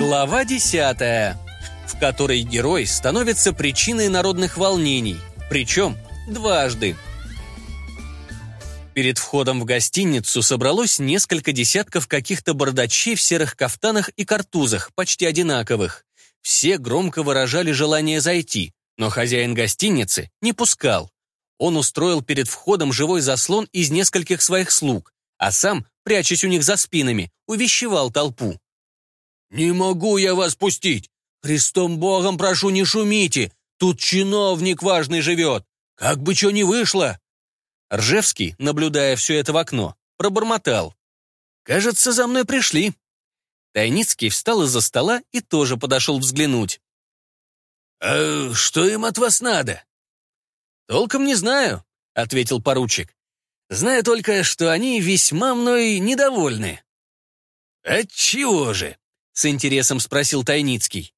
Глава 10, в которой герой становится причиной народных волнений, причем дважды. Перед входом в гостиницу собралось несколько десятков каких-то бардачей в серых кафтанах и картузах, почти одинаковых. Все громко выражали желание зайти, но хозяин гостиницы не пускал. Он устроил перед входом живой заслон из нескольких своих слуг, а сам, прячась у них за спинами, увещевал толпу. «Не могу я вас пустить! Христом Богом прошу, не шумите! Тут чиновник важный живет! Как бы что ни вышло!» Ржевский, наблюдая все это в окно, пробормотал. «Кажется, за мной пришли». Тайницкий встал из-за стола и тоже подошел взглянуть. «А что им от вас надо?» «Толком не знаю», — ответил поручик. «Знаю только, что они весьма мной недовольны». «Отчего же?» — с интересом спросил Тайницкий.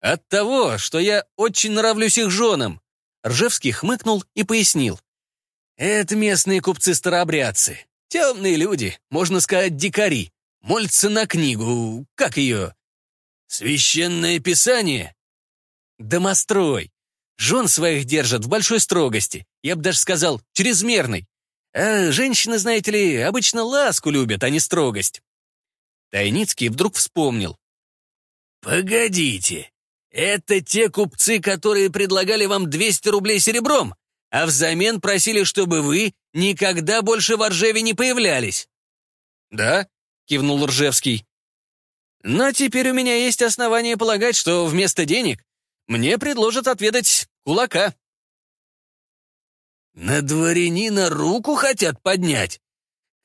«От того, что я очень нравлюсь их женам». Ржевский хмыкнул и пояснил. «Это местные купцы-старообрядцы. Темные люди, можно сказать, дикари. Молятся на книгу, как ее? Священное писание?» «Домострой. Жен своих держат в большой строгости, я бы даже сказал, чрезмерной. А женщины, знаете ли, обычно ласку любят, а не строгость. Тайницкий вдруг вспомнил. «Погодите, это те купцы, которые предлагали вам 200 рублей серебром, а взамен просили, чтобы вы никогда больше в Оржеве не появлялись?» «Да», — кивнул Ржевский. «Но теперь у меня есть основания полагать, что вместо денег мне предложат отведать кулака». «На дворянина руку хотят поднять?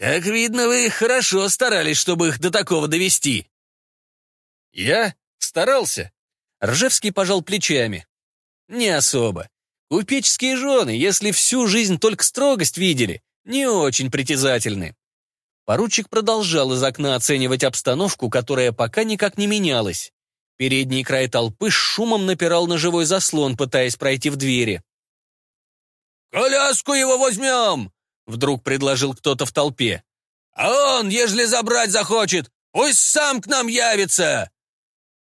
Как видно, вы хорошо старались, чтобы их до такого довести». «Я старался?» Ржевский пожал плечами. «Не особо. Купеческие жены, если всю жизнь только строгость видели, не очень притязательны». Поручик продолжал из окна оценивать обстановку, которая пока никак не менялась. Передний край толпы шумом напирал на живой заслон, пытаясь пройти в двери. «Коляску его возьмем!» — вдруг предложил кто-то в толпе. «А он, ежели забрать захочет, пусть сам к нам явится!»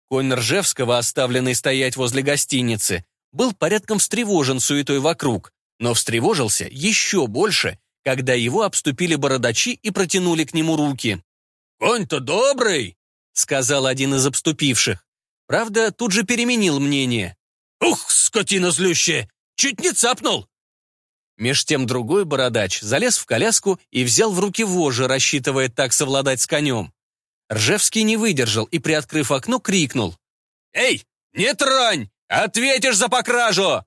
Конь Ржевского, оставленный стоять возле гостиницы, был порядком встревожен суетой вокруг, но встревожился еще больше, когда его обступили бородачи и протянули к нему руки. «Конь-то добрый!» — сказал один из обступивших. Правда, тут же переменил мнение. «Ух, скотина злющая! Чуть не цапнул!» Меж тем другой бородач залез в коляску и взял в руки вожжи, рассчитывая так совладать с конем. Ржевский не выдержал и, приоткрыв окно, крикнул. «Эй, не трань! Ответишь за покражу!»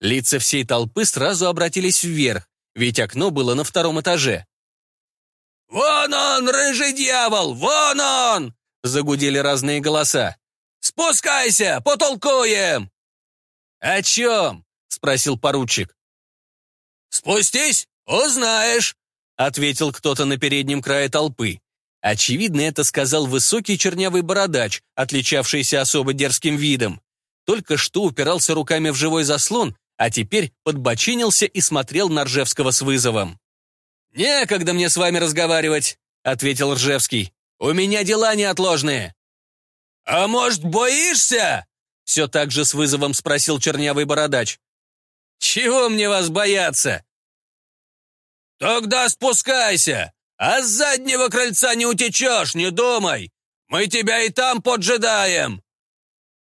Лица всей толпы сразу обратились вверх, ведь окно было на втором этаже. «Вон он, рыжий дьявол! Вон он!» Загудели разные голоса. «Спускайся, потолкуем!» «О чем?» — спросил поручик. «Спустись, узнаешь», — ответил кто-то на переднем крае толпы. Очевидно, это сказал высокий чернявый бородач, отличавшийся особо дерзким видом. Только что упирался руками в живой заслон, а теперь подбочинился и смотрел на Ржевского с вызовом. «Некогда мне с вами разговаривать», — ответил Ржевский. «У меня дела неотложные». «А может, боишься?» — все так же с вызовом спросил чернявый бородач. «Чего мне вас бояться?» «Тогда спускайся, а с заднего крыльца не утечешь, не думай! Мы тебя и там поджидаем!»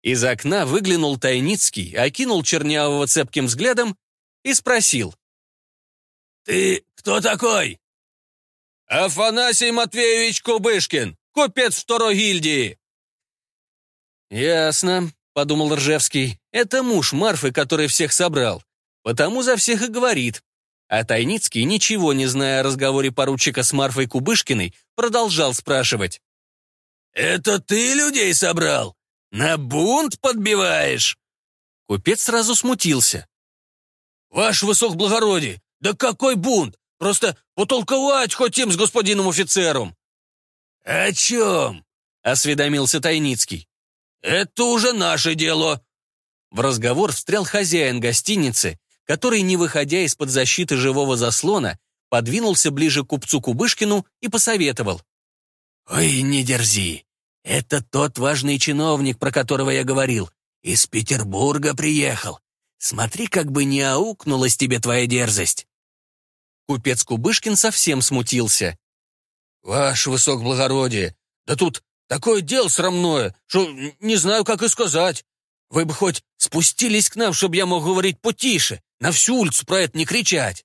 Из окна выглянул Тайницкий, окинул Чернявого цепким взглядом и спросил. «Ты кто такой?» «Афанасий Матвеевич Кубышкин, купец второй гильдии». «Ясно», — подумал Ржевский. «Это муж Марфы, который всех собрал. Потому за всех и говорит. А Тайницкий, ничего не зная о разговоре поручика с Марфой Кубышкиной, продолжал спрашивать. «Это ты людей собрал? На бунт подбиваешь?» Купец сразу смутился. «Ваш высокоблагородие, да какой бунт? Просто потолковать хотим с господином офицером». «О чем?» — осведомился Тайницкий. «Это уже наше дело». В разговор встрял хозяин гостиницы, который, не выходя из-под защиты живого заслона, подвинулся ближе к купцу Кубышкину и посоветовал. «Ой, не дерзи. Это тот важный чиновник, про которого я говорил. Из Петербурга приехал. Смотри, как бы не аукнулась тебе твоя дерзость. Купец Кубышкин совсем смутился. «Ваше высокоблагородие, да тут такое дело срамное, что не знаю, как и сказать. Вы бы хоть спустились к нам, чтобы я мог говорить потише, на всю улицу про это не кричать».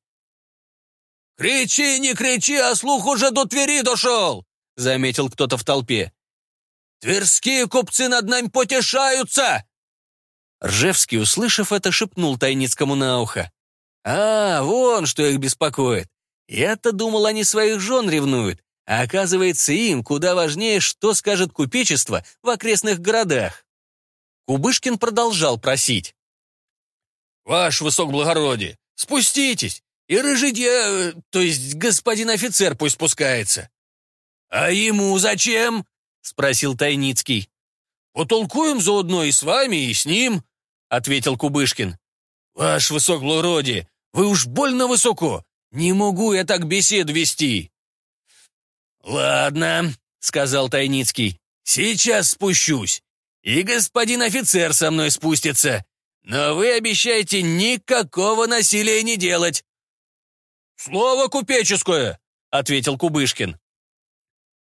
«Кричи, не кричи, а слух уже до Твери дошел!» — заметил кто-то в толпе. «Тверские купцы над нами потешаются!» Ржевский, услышав это, шепнул Тайницкому на ухо. «А, вон что их беспокоит. Я-то думал, они своих жен ревнуют, а оказывается, им куда важнее, что скажет купечество в окрестных городах». Кубышкин продолжал просить. «Ваше высокоблагородие, спуститесь, и рыжий дья, то есть господин офицер пусть спускается». «А ему зачем?» — спросил Тайницкий. «Потолкуем заодно и с вами, и с ним», — ответил Кубышкин. «Ваше высокоблагородие, вы уж больно высоко. Не могу я так беседу вести». «Ладно», — сказал Тайницкий. «Сейчас спущусь. И господин офицер со мной спустится. Но вы обещаете никакого насилия не делать». «Слово купеческое», — ответил Кубышкин.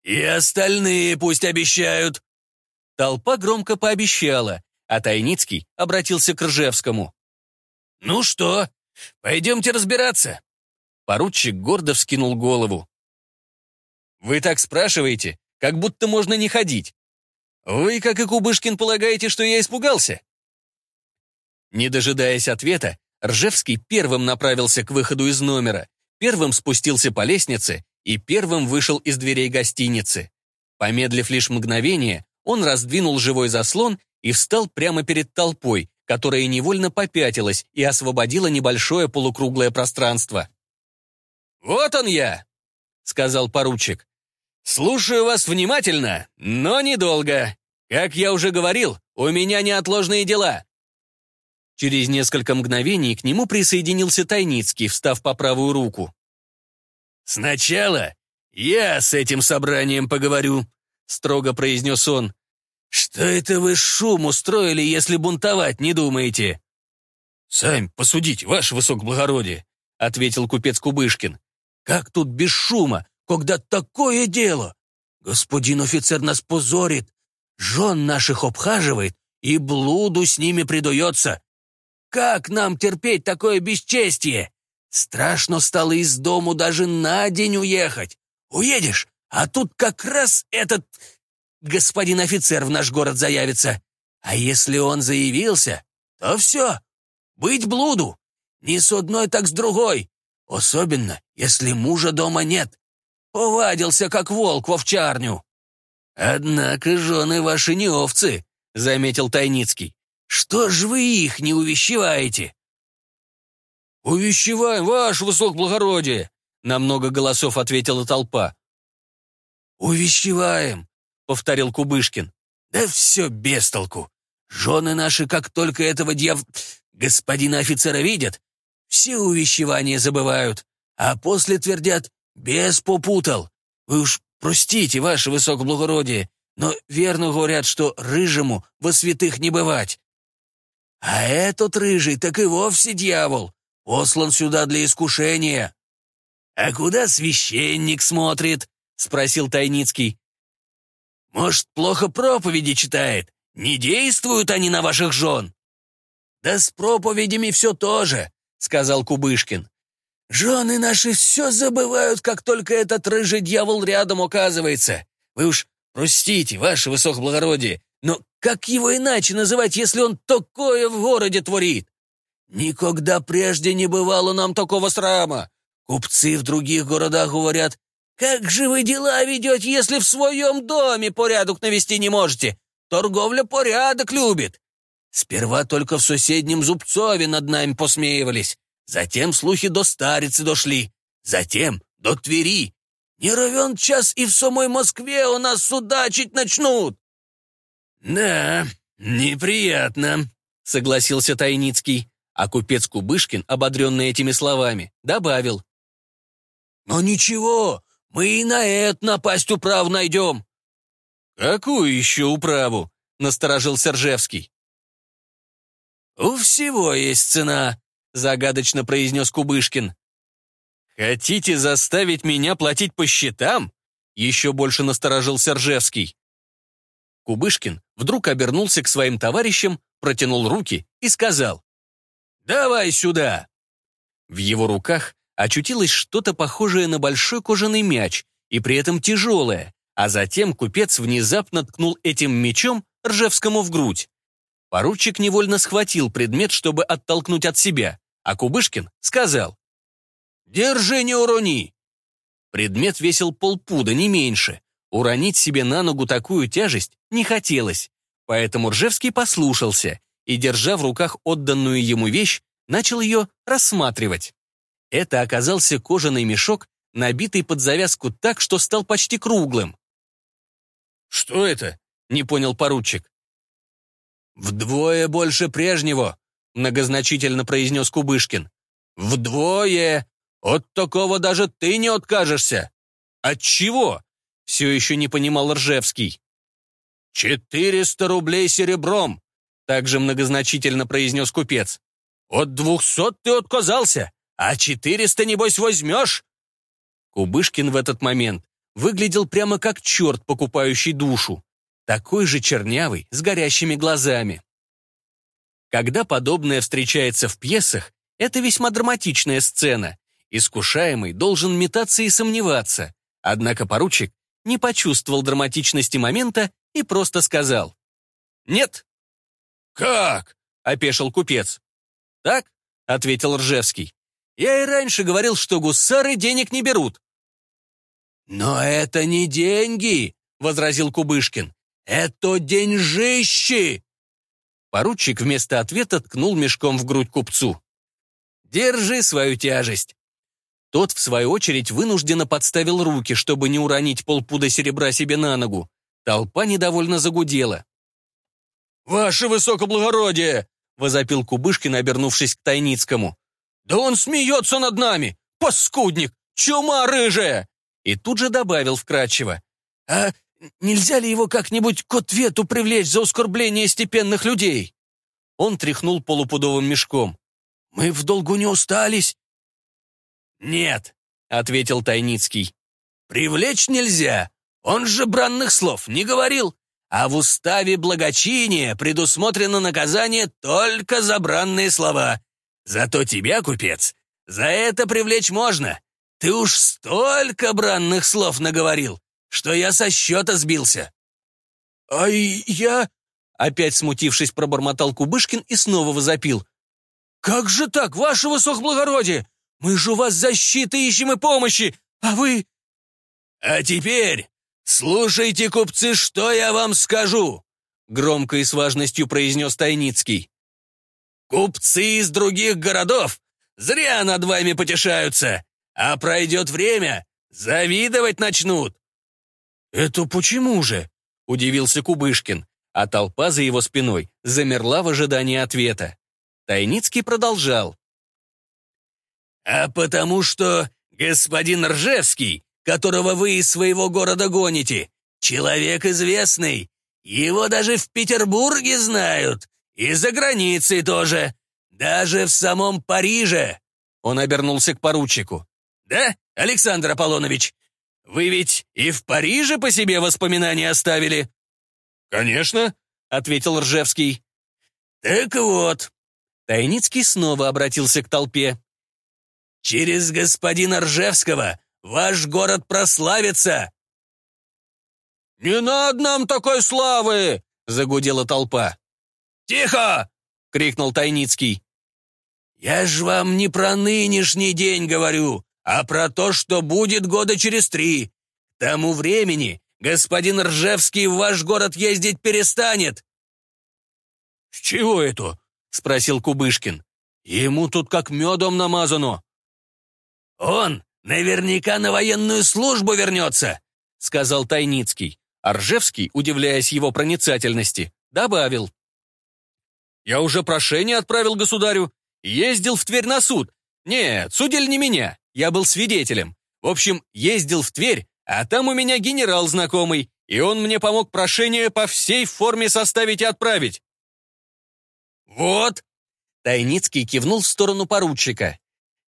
«И остальные пусть обещают». Толпа громко пообещала, а Тайницкий обратился к Ржевскому. «Ну что, пойдемте разбираться?» Поручик гордо вскинул голову. «Вы так спрашиваете, как будто можно не ходить. Вы, как и Кубышкин, полагаете, что я испугался?» Не дожидаясь ответа, Ржевский первым направился к выходу из номера, первым спустился по лестнице и первым вышел из дверей гостиницы. Помедлив лишь мгновение, он раздвинул живой заслон и встал прямо перед толпой, которая невольно попятилась и освободила небольшое полукруглое пространство. «Вот он я!» — сказал поручик. «Слушаю вас внимательно, но недолго. Как я уже говорил, у меня неотложные дела». Через несколько мгновений к нему присоединился Тайницкий, встав по правую руку. «Сначала я с этим собранием поговорю», — строго произнес он. «Что это вы шум устроили, если бунтовать не думаете?» «Сами посудите, ваше высокоблагородие», — ответил купец Кубышкин. «Как тут без шума, когда такое дело? Господин офицер нас позорит, жен наших обхаживает и блуду с ними предается. Как нам терпеть такое бесчестие? Страшно стало из дому даже на день уехать. Уедешь, а тут как раз этот господин офицер в наш город заявится. А если он заявился, то все, быть блуду. Не с одной, так с другой. Особенно, если мужа дома нет. Повадился, как волк в овчарню. «Однако жены ваши не овцы», — заметил Тайницкий. «Что ж вы их не увещеваете?» «Увещеваем, ваше высокоблагородие!» — на много голосов ответила толпа. «Увещеваем!» — повторил Кубышкин. «Да все без толку. Жены наши, как только этого дьяв... господина офицера видят, все увещевания забывают, а после твердят «без попутал». Вы уж простите, ваше высокоблагородие, но верно говорят, что рыжему во святых не бывать. А этот рыжий так и вовсе дьявол, послан сюда для искушения». «А куда священник смотрит?» — спросил Тайницкий. «Может, плохо проповеди читает? Не действуют они на ваших жен?» «Да с проповедями все тоже», — сказал Кубышкин. «Жены наши все забывают, как только этот рыжий дьявол рядом оказывается. Вы уж простите, ваше высокоблагородие, но как его иначе называть, если он такое в городе творит? Никогда прежде не бывало нам такого срама. Купцы в других городах говорят, «Как же вы дела ведете, если в своем доме порядок навести не можете? Торговля порядок любит». Сперва только в соседнем Зубцове над нами посмеивались. Затем слухи до Старицы дошли. Затем до Твери. Не ровен час и в самой Москве у нас судачить начнут. «Да, неприятно», — согласился Тайницкий. А купец Кубышкин, ободренный этими словами, добавил. «Но ничего, мы и на это напасть управ найдем». «Какую еще управу?» — насторожился Ржевский. «У всего есть цена», — загадочно произнес Кубышкин. «Хотите заставить меня платить по счетам?» Еще больше насторожился Ржевский. Кубышкин вдруг обернулся к своим товарищам, протянул руки и сказал «Давай сюда!» В его руках очутилось что-то похожее на большой кожаный мяч и при этом тяжелое, а затем купец внезапно ткнул этим мечом Ржевскому в грудь. Поручик невольно схватил предмет, чтобы оттолкнуть от себя, а Кубышкин сказал «Держи, не урони!» Предмет весил полпуда, не меньше. Уронить себе на ногу такую тяжесть не хотелось, поэтому Ржевский послушался и, держа в руках отданную ему вещь, начал ее рассматривать. Это оказался кожаный мешок, набитый под завязку так, что стал почти круглым. «Что это?» — не понял поручик. «Вдвое больше прежнего», — многозначительно произнес Кубышкин. «Вдвое! От такого даже ты не откажешься!» «От чего?» — все еще не понимал Ржевский. «Четыреста рублей серебром!» — также многозначительно произнес купец. «От двухсот ты отказался, а четыреста, небось, возьмешь?» Кубышкин в этот момент выглядел прямо как черт, покупающий душу такой же чернявый, с горящими глазами. Когда подобное встречается в пьесах, это весьма драматичная сцена. Искушаемый должен метаться и сомневаться. Однако поручик не почувствовал драматичности момента и просто сказал «Нет». «Как?» — опешил купец. «Так», — ответил Ржевский. «Я и раньше говорил, что гусары денег не берут». «Но это не деньги», — возразил Кубышкин. «Это деньжищи!» Поручик вместо ответа ткнул мешком в грудь купцу. «Держи свою тяжесть!» Тот, в свою очередь, вынужденно подставил руки, чтобы не уронить полпуда серебра себе на ногу. Толпа недовольно загудела. «Ваше высокоблагородие!» — возопил Кубышкин, обернувшись к Тайницкому. «Да он смеется над нами! Паскудник! Чума рыжая!» И тут же добавил вкратчиво. «А Нельзя ли его как-нибудь к ответу привлечь за оскорбление степенных людей?» Он тряхнул полупудовым мешком. «Мы в долгу не устались?» «Нет», — ответил Тайницкий. «Привлечь нельзя. Он же бранных слов не говорил. А в уставе благочиния предусмотрено наказание только за бранные слова. Зато тебя, купец, за это привлечь можно. Ты уж столько бранных слов наговорил, что я со счета сбился». «А я...» Опять смутившись, пробормотал Кубышкин и снова возопил. «Как же так, ваше высокоблагородие? Мы же у вас защиты ищем и помощи, а вы...» «А теперь слушайте, купцы, что я вам скажу!» Громко и с важностью произнес Тайницкий. «Купцы из других городов зря над вами потешаются, а пройдет время, завидовать начнут. «Это почему же?» — удивился Кубышкин, а толпа за его спиной замерла в ожидании ответа. Тайницкий продолжал. «А потому что господин Ржевский, которого вы из своего города гоните, человек известный, его даже в Петербурге знают, и за границей тоже, даже в самом Париже». Он обернулся к поручику. «Да, Александр Аполлонович, вы ведь и в Париже по себе воспоминания оставили?» «Конечно», — ответил Ржевский. «Так вот». Тайницкий снова обратился к толпе. «Через господина Ржевского ваш город прославится!» «Не надо нам такой славы!» — загудела толпа. «Тихо!» — крикнул Тайницкий. «Я ж вам не про нынешний день говорю, а про то, что будет года через три. К тому времени господин Ржевский в ваш город ездить перестанет». «С чего это?» — спросил Кубышкин. «Ему тут как медом намазано». «Он наверняка на военную службу вернется», — сказал Тайницкий. А Ржевский, удивляясь его проницательности, добавил. «Я уже прошение отправил государю. Ездил в Тверь на суд. Нет, судили не меня. Я был свидетелем. В общем, ездил в Тверь, а там у меня генерал знакомый. и он мне помог прошение по всей форме составить и отправить». «Вот!» — Тайницкий кивнул в сторону поручика.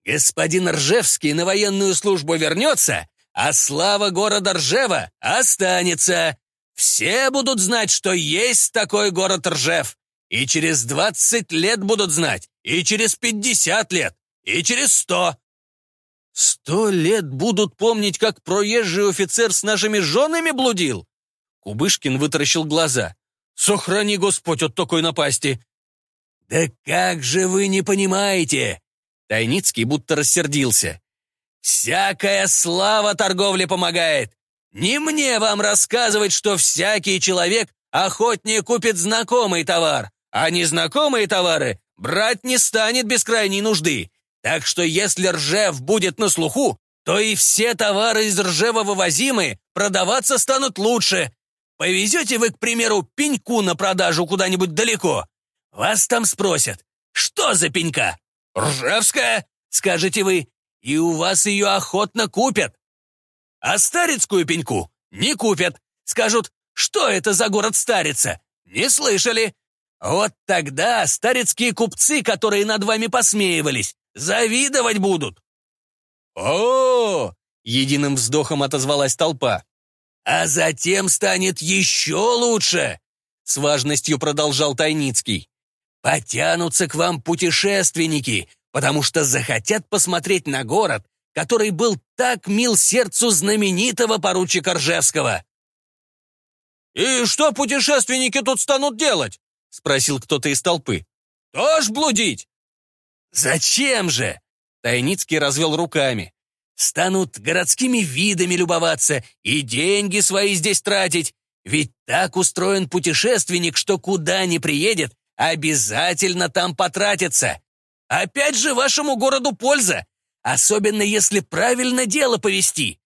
«Господин Ржевский на военную службу вернется, а слава города Ржева останется. Все будут знать, что есть такой город Ржев. И через двадцать лет будут знать, и через пятьдесят лет, и через сто. Сто лет будут помнить, как проезжий офицер с нашими женами блудил? Кубышкин вытаращил глаза. Сохрани, Господь, от такой напасти. Да как же вы не понимаете? Тайницкий будто рассердился. Всякая слава торговле помогает. Не мне вам рассказывать, что всякий человек охотнее купит знакомый товар, а незнакомые товары брать не станет без крайней нужды. Так что если Ржев будет на слуху, то и все товары из Ржева вывозимые продаваться станут лучше. Повезете вы, к примеру, пеньку на продажу куда-нибудь далеко. Вас там спросят, что за пенька? Ржевская, скажете вы, и у вас ее охотно купят. А старицкую пеньку не купят. Скажут, что это за город Старица? Не слышали. Вот тогда старецкие купцы, которые над вами посмеивались, завидовать будут. О, -о, -о единым вздохом отозвалась толпа. А затем станет еще лучше, с важностью продолжал Тайницкий. Потянутся к вам путешественники, потому что захотят посмотреть на город, который был так мил сердцу знаменитого поручика Ржевского. «И что путешественники тут станут делать?» — спросил кто-то из толпы. «Тоже блудить?» «Зачем же?» — Тайницкий развел руками. «Станут городскими видами любоваться и деньги свои здесь тратить. Ведь так устроен путешественник, что куда ни приедет, обязательно там потратится. Опять же вашему городу польза, особенно если правильно дело повести.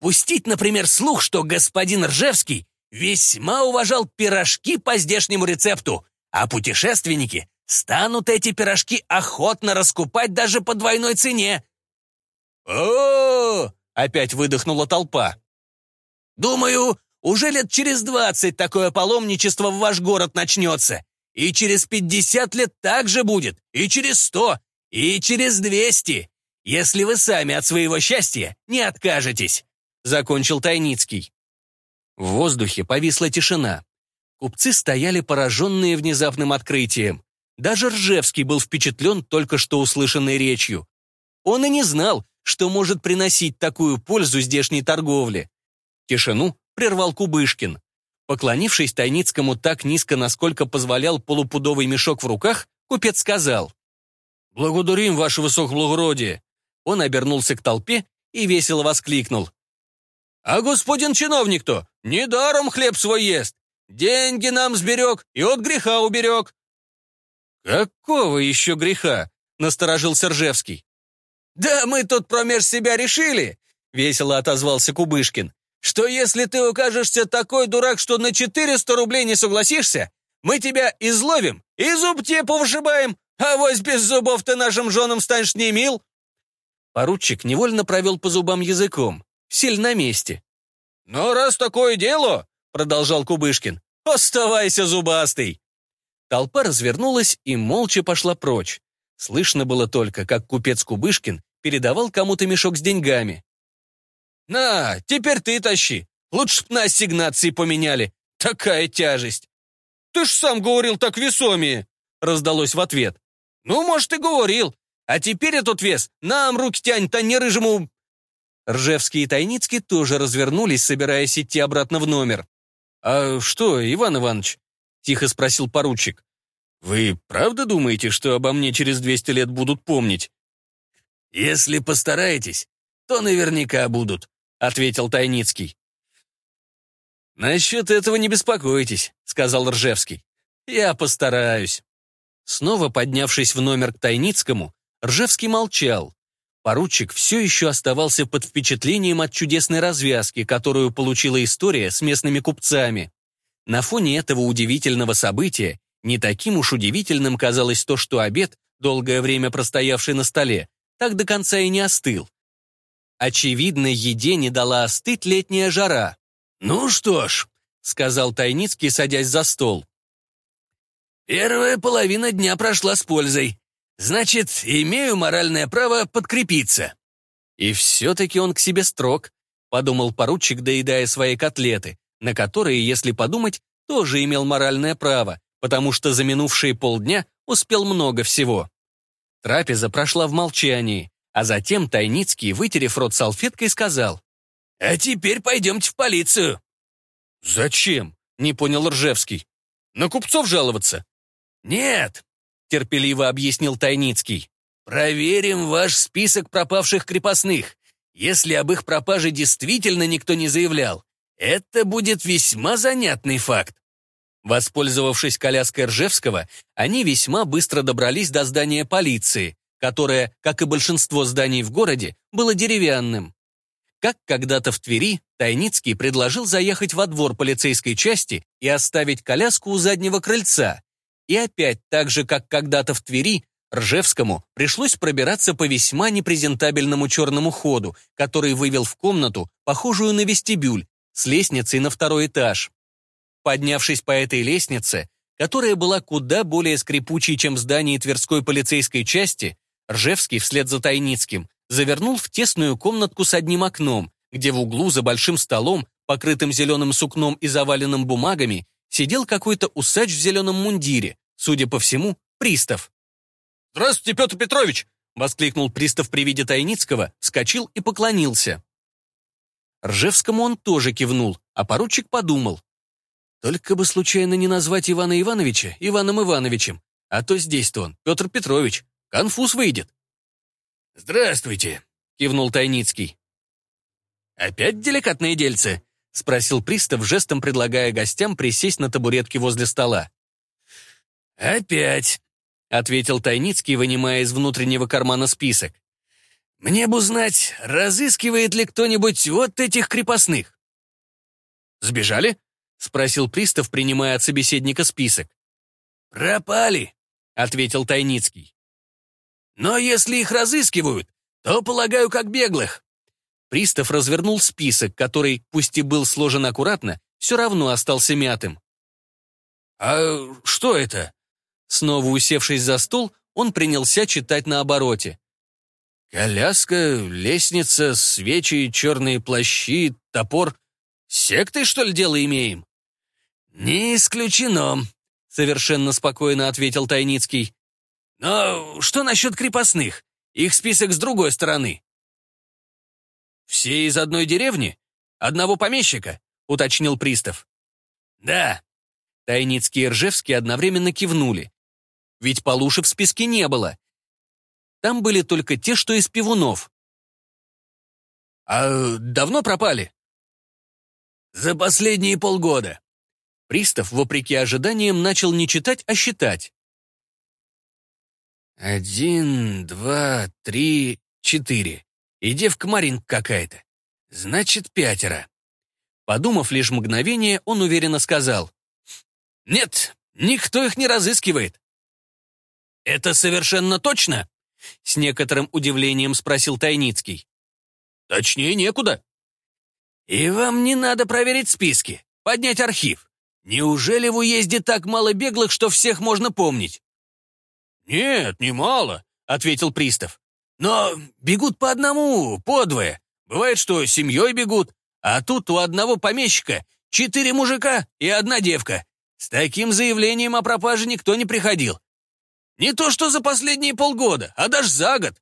Пустить, например, слух, что господин Ржевский весьма уважал пирожки по здешнему рецепту, а путешественники станут эти пирожки охотно раскупать даже по двойной цене. -о опять выдохнула толпа. «Думаю, уже лет через двадцать такое паломничество в ваш город начнется. И через пятьдесят лет так же будет, и через сто, и через двести, если вы сами от своего счастья не откажетесь», — закончил Тайницкий. В воздухе повисла тишина. Купцы стояли пораженные внезапным открытием. Даже Ржевский был впечатлен только что услышанной речью. Он и не знал, что может приносить такую пользу здешней торговле. Тишину прервал Кубышкин. Поклонившись Тайницкому так низко, насколько позволял полупудовый мешок в руках, купец сказал. «Благодарим, ваше высокоблагородие!» Он обернулся к толпе и весело воскликнул. «А господин чиновник-то недаром хлеб свой ест. Деньги нам сберег и от греха уберег». «Какого еще греха?» — насторожился Ржевский. «Да мы тут промеж себя решили», — весело отозвался Кубышкин, «что если ты укажешься такой дурак, что на 400 рублей не согласишься, мы тебя изловим и зуб тебе повышибаем, а вось без зубов ты нашим женам станешь не мил». Поручик невольно провел по зубам языком. Сель на месте. «Но раз такое дело», — продолжал Кубышкин, — «оставайся зубастый». Толпа развернулась и молча пошла прочь. Слышно было только, как купец Кубышкин передавал кому-то мешок с деньгами. «На, теперь ты тащи. Лучше б на ассигнации поменяли. Такая тяжесть». «Ты ж сам говорил так весомее», — раздалось в ответ. «Ну, может, и говорил. А теперь этот вес нам руки тянет, а не рыжему Ржевский и Тайницкий тоже развернулись, собираясь идти обратно в номер. «А что, Иван Иванович?» — тихо спросил поручик. «Вы правда думаете, что обо мне через 200 лет будут помнить?» «Если постараетесь, то наверняка будут», — ответил Тайницкий. «Насчет этого не беспокойтесь», — сказал Ржевский. «Я постараюсь». Снова поднявшись в номер к Тайницкому, Ржевский молчал. Поручик все еще оставался под впечатлением от чудесной развязки, которую получила история с местными купцами. На фоне этого удивительного события не таким уж удивительным казалось то, что обед, долгое время простоявший на столе, так до конца и не остыл. Очевидно, еде не дала остыть летняя жара. «Ну что ж», — сказал Тайницкий, садясь за стол. «Первая половина дня прошла с пользой. Значит, имею моральное право подкрепиться». И все-таки он к себе строг, подумал поручик, доедая свои котлеты, на которые, если подумать, тоже имел моральное право, потому что за минувшие полдня успел много всего. Трапеза прошла в молчании, а затем Тайницкий, вытерев рот салфеткой, сказал. «А теперь пойдемте в полицию». «Зачем?» — не понял Ржевский. «На купцов жаловаться?» «Нет», — терпеливо объяснил Тайницкий. «Проверим ваш список пропавших крепостных. Если об их пропаже действительно никто не заявлял, это будет весьма занятный факт». Воспользовавшись коляской Ржевского, они весьма быстро добрались до здания полиции, которое, как и большинство зданий в городе, было деревянным. Как когда-то в Твери, Тайницкий предложил заехать во двор полицейской части и оставить коляску у заднего крыльца. И опять, так же, как когда-то в Твери, Ржевскому пришлось пробираться по весьма непрезентабельному черному ходу, который вывел в комнату, похожую на вестибюль, с лестницей на второй этаж. Поднявшись по этой лестнице, которая была куда более скрипучей, чем в здании Тверской полицейской части, Ржевский вслед за Тайницким завернул в тесную комнатку с одним окном, где в углу за большим столом, покрытым зеленым сукном и заваленным бумагами, сидел какой-то усач в зеленом мундире, судя по всему, пристав. «Здравствуйте, Петр Петрович!» — воскликнул пристав при виде Тайницкого, вскочил и поклонился. Ржевскому он тоже кивнул, а поручик подумал. Только бы случайно не назвать Ивана Ивановича Иваном Ивановичем, а то здесь-то он, Петр Петрович. Конфуз выйдет. «Здравствуйте», — кивнул Тайницкий. «Опять деликатные дельцы?» — спросил пристав, жестом предлагая гостям присесть на табуретке возле стола. «Опять», — ответил Тайницкий, вынимая из внутреннего кармана список. «Мне бы узнать, разыскивает ли кто-нибудь вот этих крепостных?» «Сбежали?» — спросил пристав, принимая от собеседника список. «Пропали», — ответил Тайницкий. «Но если их разыскивают, то, полагаю, как беглых». Пристав развернул список, который, пусть и был сложен аккуратно, все равно остался мятым. «А что это?» Снова усевшись за стол, он принялся читать на обороте. «Коляска, лестница, свечи, черные плащи, топор. Секты, что ли, дело имеем?» «Не исключено», — совершенно спокойно ответил Тайницкий. «Но что насчет крепостных? Их список с другой стороны». «Все из одной деревни? Одного помещика?» — уточнил пристав. «Да». Тайницкий и Ржевский одновременно кивнули. Ведь Полуши в списке не было. Там были только те, что из пивунов. «А давно пропали?» «За последние полгода», Пристав, вопреки ожиданиям, начал не читать, а считать. «Один, два, три, четыре. И девка Маринка какая-то. Значит, пятеро». Подумав лишь мгновение, он уверенно сказал. «Нет, никто их не разыскивает». «Это совершенно точно?» С некоторым удивлением спросил Тайницкий. «Точнее некуда». «И вам не надо проверить списки, поднять архив. Неужели в уезде так мало беглых, что всех можно помнить? Нет, не мало, ответил пристав. Но бегут по одному, по двое. Бывает, что семьей бегут, а тут у одного помещика четыре мужика и одна девка. С таким заявлением о пропаже никто не приходил. Не то что за последние полгода, а даже за год.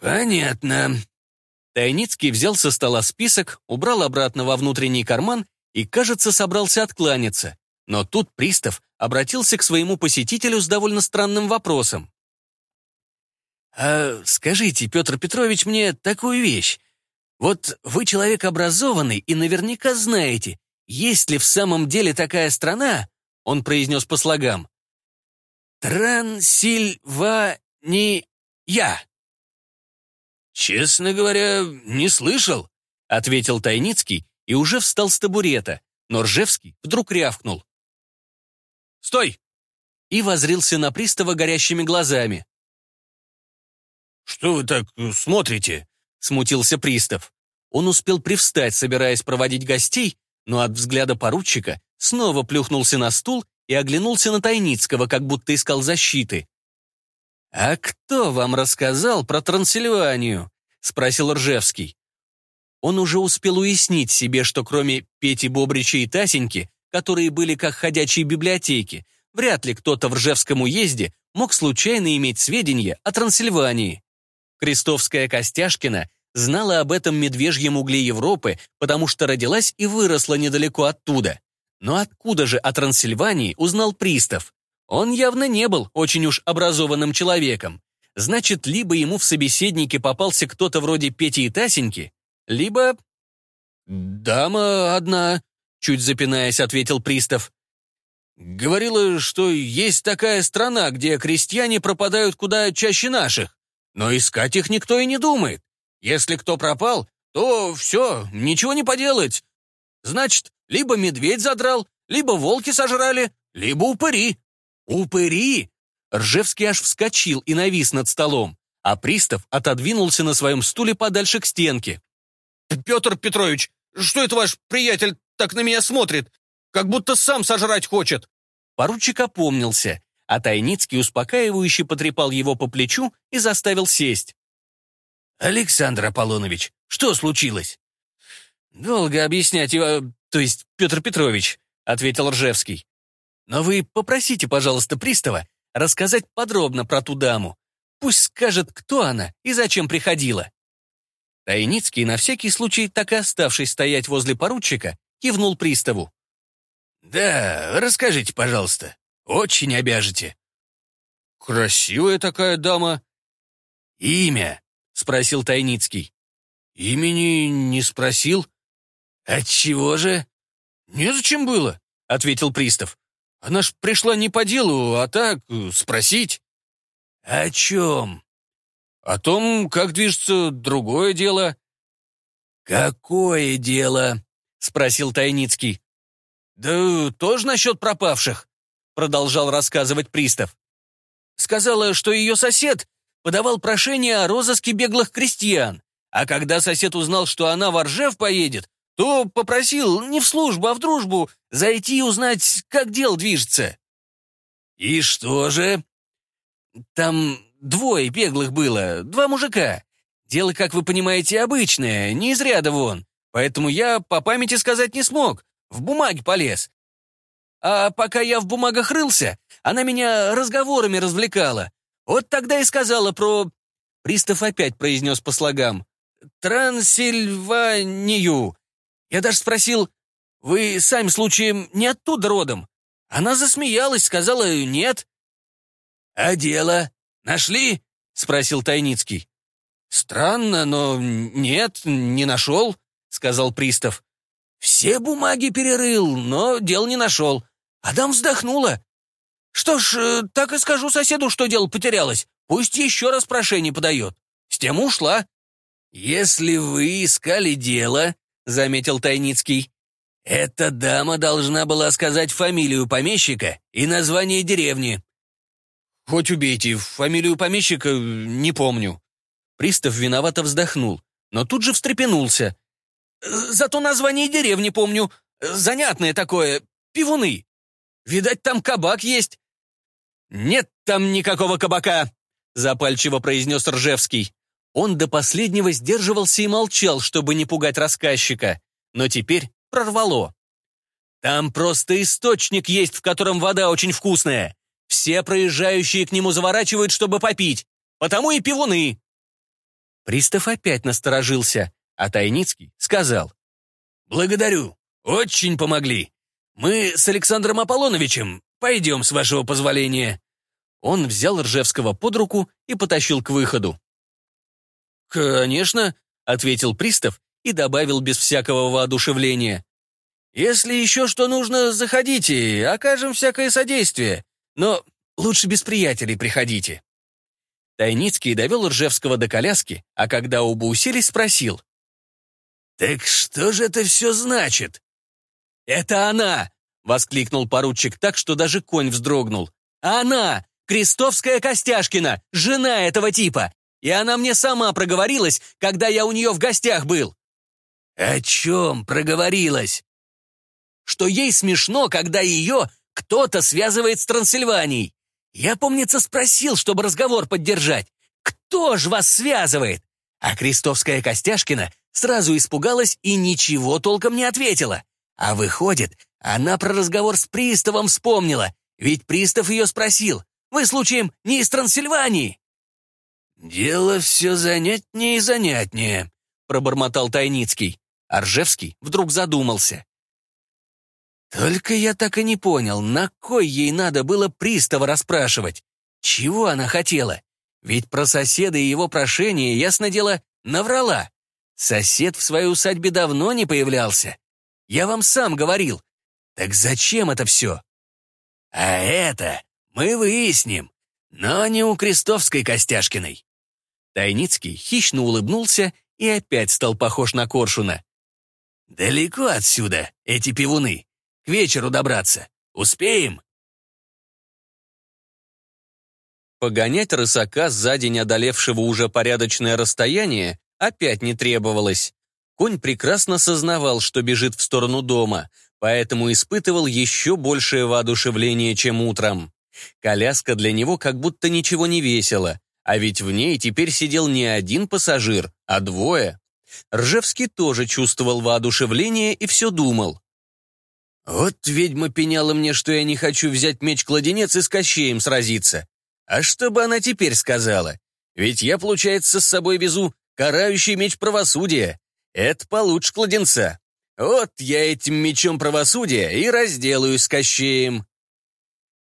Понятно. Тайницкий взял со стола список, убрал обратно во внутренний карман и, кажется, собрался откланяться. Но тут пристав обратился к своему посетителю с довольно странным вопросом. «А скажите, Петр Петрович, мне такую вещь. Вот вы человек образованный и наверняка знаете, есть ли в самом деле такая страна, он произнес по слогам, Трансильвания. «Честно говоря, не слышал», — ответил Тайницкий и уже встал с табурета, но Ржевский вдруг рявкнул. «Стой!» и возрился на пристава горящими глазами. «Что вы так смотрите?» — смутился пристав. Он успел привстать, собираясь проводить гостей, но от взгляда поручика снова плюхнулся на стул и оглянулся на Тайницкого, как будто искал защиты. «А кто вам рассказал про Трансильванию?» — спросил Ржевский. Он уже успел уяснить себе, что кроме Пети Бобрича и Тасеньки, которые были как ходячие библиотеки, вряд ли кто-то в Ржевском уезде мог случайно иметь сведения о Трансильвании. Крестовская Костяшкина знала об этом медвежьем угле Европы, потому что родилась и выросла недалеко оттуда. Но откуда же о Трансильвании узнал пристав? Он явно не был очень уж образованным человеком. Значит, либо ему в собеседнике попался кто-то вроде Пети и Тасеньки, либо... «Дама одна», — чуть запинаясь, ответил пристав. «Говорила, что есть такая страна, где крестьяне пропадают куда чаще наших, но искать их никто и не думает. Если кто пропал, то все, ничего не поделать. Значит, либо медведь задрал, либо волки сожрали, либо упыри. Упыри! Ржевский аж вскочил и навис над столом, а пристав отодвинулся на своем стуле подальше к стенке. «Петр Петрович, что это ваш приятель так на меня смотрит? Как будто сам сожрать хочет!» Поручик опомнился, а Тайницкий успокаивающе потрепал его по плечу и заставил сесть. «Александр Аполлонович, что случилось?» «Долго объяснять его, то есть Петр Петрович», — ответил Ржевский. «Но вы попросите, пожалуйста, пристава рассказать подробно про ту даму. Пусть скажет, кто она и зачем приходила». Тайницкий, на всякий случай так и оставшись стоять возле поручика, кивнул приставу. «Да, расскажите, пожалуйста. Очень обяжете». «Красивая такая дама». «Имя?» — спросил Тайницкий. «Имени не спросил». «Отчего же?» «Незачем было», — ответил пристав. «Она ж пришла не по делу, а так, спросить». «О чем?» «О том, как движется другое дело». «Какое дело?» — спросил Тайницкий. «Да тоже насчет пропавших», — продолжал рассказывать пристав. «Сказала, что ее сосед подавал прошение о розыске беглых крестьян. А когда сосед узнал, что она в Оржев поедет, то попросил не в службу, а в дружбу зайти и узнать, как дело движется. «И что же?» «Там двое беглых было, два мужика. Дело, как вы понимаете, обычное, не из ряда вон. Поэтому я по памяти сказать не смог, в бумаге полез. А пока я в бумагах рылся, она меня разговорами развлекала. Вот тогда и сказала про...» Пристав опять произнес по слогам. «Трансильванию». Я даже спросил, «Вы сами случаем не оттуда родом?» Она засмеялась, сказала «нет». «А дело? Нашли?» — спросил Тайницкий. «Странно, но нет, не нашел», — сказал пристав. «Все бумаги перерыл, но дел не нашел». Адам вздохнула. Что ж, э, так и скажу соседу, что дело потерялось. Пусть еще раз прошение подает. С тем ушла. Если вы искали дело, — заметил Тайницкий, — эта дама должна была сказать фамилию помещика и название деревни. Хоть убейте, фамилию помещика не помню. Пристав виновато вздохнул, но тут же встрепенулся. Зато название деревни помню. Занятное такое. Пивуны. Видать, там кабак есть. «Нет там никакого кабака!» — запальчиво произнес Ржевский. Он до последнего сдерживался и молчал, чтобы не пугать рассказчика. Но теперь прорвало. «Там просто источник есть, в котором вода очень вкусная. Все проезжающие к нему заворачивают, чтобы попить. Потому и пивуны». Пристав опять насторожился, а Тайницкий сказал. «Благодарю. Очень помогли. Мы с Александром Аполлоновичем пойдем, с вашего позволения». Он взял Ржевского под руку и потащил к выходу. «Конечно», — ответил пристав и добавил без всякого воодушевления. «Если еще что нужно, заходите, окажем всякое содействие. Но лучше без приятелей приходите». Тайницкий довел Ржевского до коляски, а когда оба уселись, спросил. «Так что же это все значит?» «Это она!» — воскликнул поручик так, что даже конь вздрогнул. «Она! Крестовская Костяшкина, жена этого типа. И она мне сама проговорилась, когда я у нее в гостях был». «О чем проговорилась?» что ей смешно, когда ее кто-то связывает с Трансильванией. Я, помнится, спросил, чтобы разговор поддержать. Кто ж вас связывает? А Крестовская Костяшкина сразу испугалась и ничего толком не ответила. А выходит, она про разговор с приставом вспомнила, ведь пристав ее спросил, «Вы, случаем, не из Трансильвании?» «Дело все занятнее и занятнее», — пробормотал Тайницкий. Аржевский вдруг задумался. Только я так и не понял, на кой ей надо было пристава расспрашивать. Чего она хотела? Ведь про соседа и его прошение, ясно дело, наврала. Сосед в своей усадьбе давно не появлялся. Я вам сам говорил. Так зачем это все? А это мы выясним, но не у Крестовской Костяшкиной. Тайницкий хищно улыбнулся и опять стал похож на коршуна. «Далеко отсюда, эти пивуны. К вечеру добраться. Успеем?» Погонять рысака за день одолевшего уже порядочное расстояние опять не требовалось. Конь прекрасно сознавал, что бежит в сторону дома, поэтому испытывал еще большее воодушевление, чем утром. Коляска для него как будто ничего не весила, а ведь в ней теперь сидел не один пассажир, а двое. Ржевский тоже чувствовал воодушевление и все думал. Вот ведьма пеняла мне, что я не хочу взять меч-кладенец и с Кощеем сразиться. А что бы она теперь сказала? Ведь я, получается, с собой везу карающий меч правосудия. Это получше кладенца. Вот я этим мечом правосудия и разделаюсь с Кощеем.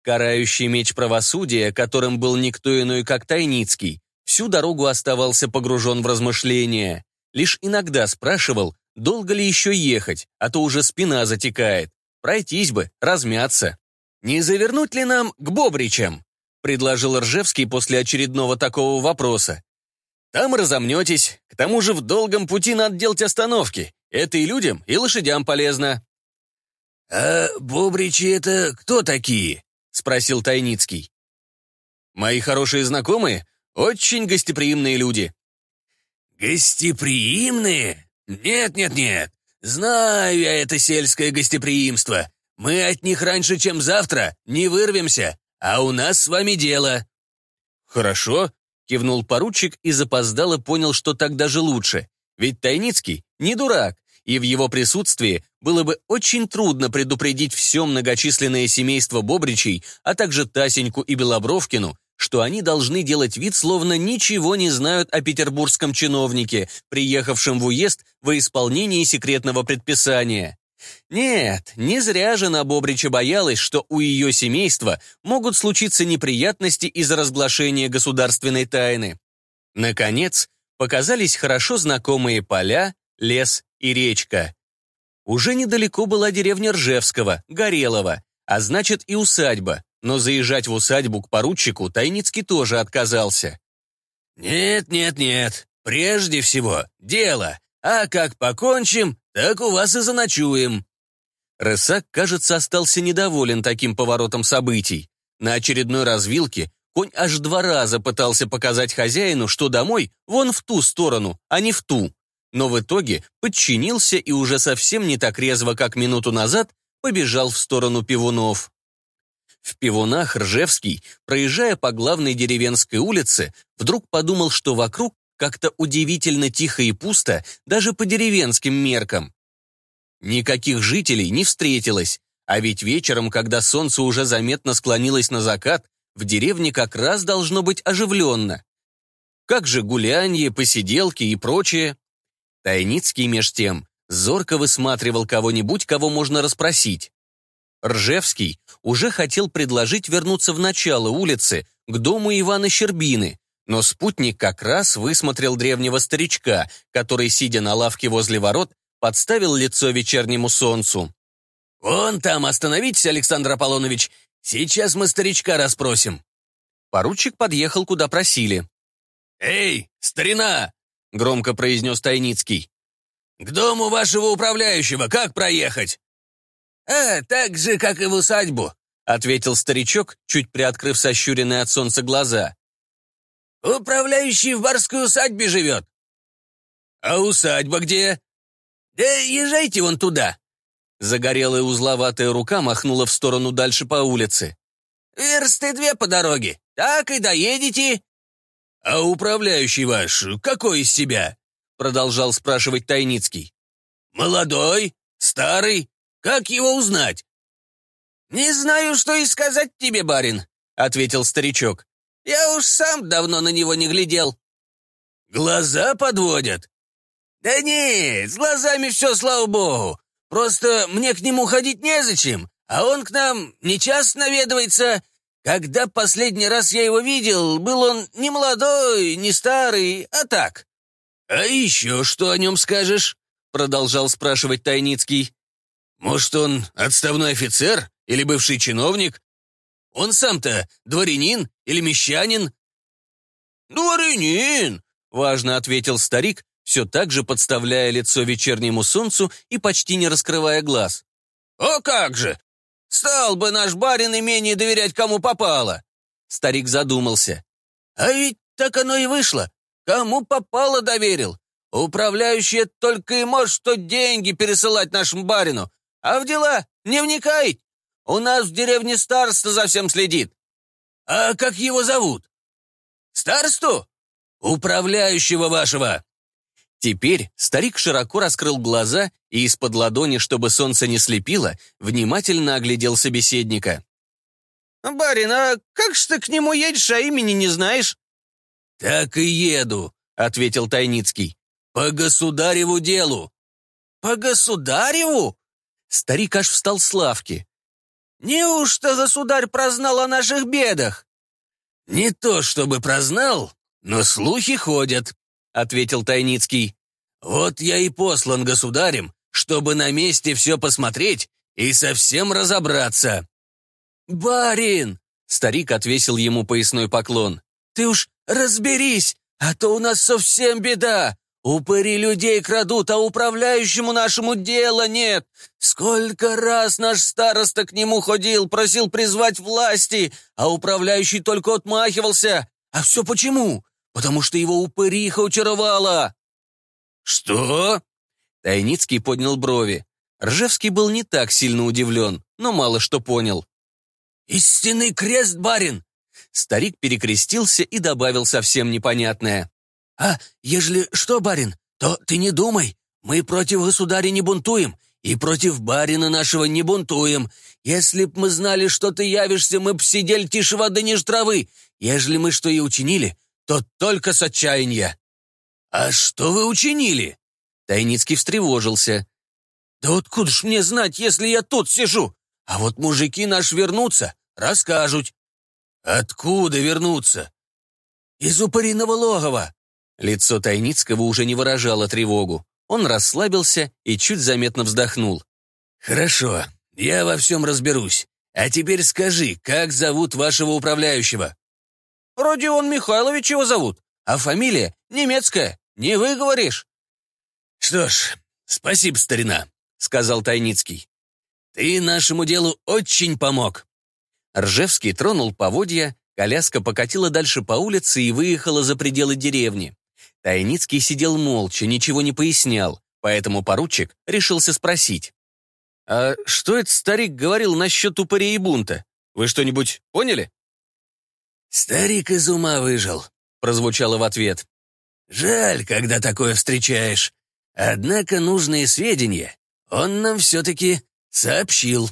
Карающий меч правосудия, которым был никто иной, как Тайницкий, всю дорогу оставался погружен в размышления. Лишь иногда спрашивал, долго ли еще ехать, а то уже спина затекает. Пройтись бы, размяться. «Не завернуть ли нам к Бобричам?» — предложил Ржевский после очередного такого вопроса. «Там разомнетесь. К тому же в долгом пути надо делать остановки. Это и людям, и лошадям полезно». «А Бобричи — это кто такие?» — спросил Тайницкий. «Мои хорошие знакомые — очень гостеприимные люди». «Гостеприимные? Нет-нет-нет. Знаю я это сельское гостеприимство. Мы от них раньше, чем завтра, не вырвемся, а у нас с вами дело». «Хорошо», — кивнул поручик и запоздало понял, что так даже лучше. Ведь Тайницкий не дурак, и в его присутствии было бы очень трудно предупредить все многочисленное семейство Бобричей, а также Тасеньку и Белобровкину, что они должны делать вид, словно ничего не знают о петербургском чиновнике, приехавшем в уезд во исполнении секретного предписания. Нет, не зря же Бобрича боялась, что у ее семейства могут случиться неприятности из-за разглашения государственной тайны. Наконец, показались хорошо знакомые поля, лес и речка. Уже недалеко была деревня Ржевского, Горелого, а значит и усадьба, но заезжать в усадьбу к поручику Тайницкий тоже отказался. «Нет, нет, нет, прежде всего дело, а как покончим, так у вас и заночуем». Рысак, кажется, остался недоволен таким поворотом событий. На очередной развилке конь аж два раза пытался показать хозяину, что домой вон в ту сторону, а не в ту. Но в итоге подчинился и уже совсем не так резво, как минуту назад, побежал в сторону пивунов. В пивунах Ржевский, проезжая по главной деревенской улице, вдруг подумал, что вокруг как-то удивительно тихо и пусто, даже по деревенским меркам. Никаких жителей не встретилось, а ведь вечером, когда солнце уже заметно склонилось на закат, в деревне как раз должно быть оживленно. Как же гулянье, посиделки и прочее? Тайницкий меж тем зорко высматривал кого-нибудь, кого можно расспросить. Ржевский уже хотел предложить вернуться в начало улицы, к дому Ивана Щербины, но спутник как раз высмотрел древнего старичка, который, сидя на лавке возле ворот, подставил лицо вечернему солнцу. «Вон там остановитесь, Александр Аполлонович, сейчас мы старичка расспросим». Поручик подъехал, куда просили. «Эй, старина!» — громко произнес Тайницкий. «К дому вашего управляющего как проехать?» «А, так же, как и в усадьбу», — ответил старичок, чуть приоткрыв сощуренные от солнца глаза. «Управляющий в барской усадьбе живет». «А усадьба где?» «Да езжайте вон туда». Загорелая узловатая рука махнула в сторону дальше по улице. «Версты две по дороге. Так и доедете». «А управляющий ваш какой из себя?» Продолжал спрашивать Тайницкий. «Молодой? Старый? Как его узнать?» «Не знаю, что и сказать тебе, барин», — ответил старичок. «Я уж сам давно на него не глядел». «Глаза подводят?» «Да нет, с глазами все, слава богу. Просто мне к нему ходить незачем, а он к нам не часто наведывается. Когда последний раз я его видел, был он не молодой, не старый, а так». «А еще что о нем скажешь?» — продолжал спрашивать Тайницкий. «Может, он отставной офицер или бывший чиновник? Он сам-то дворянин или мещанин?» «Дворянин!» — важно ответил старик, все так же подставляя лицо вечернему солнцу и почти не раскрывая глаз. «О как же! Стал бы наш барин именее доверять кому попало!» Старик задумался. «А ведь так оно и вышло. Кому попало доверил. Управляющий только и может что деньги пересылать нашему барину, а в дела не вникает. У нас в деревне староста за всем следит. А как его зовут? Старосту? Управляющего вашего. Теперь старик широко раскрыл глаза и из-под ладони, чтобы солнце не слепило, внимательно оглядел собеседника. «Барин, а как ж ты к нему едешь, а имени не знаешь?» «Так и еду», — ответил Тайницкий. «По государеву делу». «По государеву?» Старик аж встал с лавки. «Неужто государь прознал о наших бедах?» «Не то чтобы прознал, но слухи ходят», — ответил Тайницкий. «Вот я и послан государем, чтобы на месте все посмотреть и совсем разобраться». «Барин!» — старик отвесил ему поясной поклон. «Ты уж разберись, а то у нас совсем беда. Упыри людей крадут, а управляющему нашему дела нет. Сколько раз наш староста к нему ходил, просил призвать власти, а управляющий только отмахивался. А все почему? потому что его упыриха учаровала». «Что?» Тайницкий поднял брови. Ржевский был не так сильно удивлен, но мало что понял. «Истинный крест, барин!» Старик перекрестился и добавил совсем непонятное. «А, ежели что, барин, то ты не думай. Мы против государя не бунтуем, и против барина нашего не бунтуем. Если б мы знали, что ты явишься, мы б сидели тише воды ниже травы. Ежели мы что и учинили, то только с отчаяния. «А что вы учинили?» Тайницкий встревожился. «Да откуда ж мне знать, если я тут сижу? А вот мужики наш вернутся, расскажут». «Откуда вернуться?» «Из упыриного логова». Лицо Тайницкого уже не выражало тревогу. Он расслабился и чуть заметно вздохнул. «Хорошо, я во всем разберусь. А теперь скажи, как зовут вашего управляющего?» Родион Михайлович его зовут, а фамилия немецкая, не выговоришь». «Что ж, спасибо, старина», — сказал Тайницкий. «Ты нашему делу очень помог». Ржевский тронул поводья, коляска покатила дальше по улице и выехала за пределы деревни. Тайницкий сидел молча, ничего не пояснял, поэтому поручик решился спросить. «А что этот старик говорил насчет упырей и бунта? Вы что-нибудь поняли?» «Старик из ума выжил», — прозвучало в ответ. «Жаль, когда такое встречаешь. Однако нужные сведения он нам все-таки сообщил».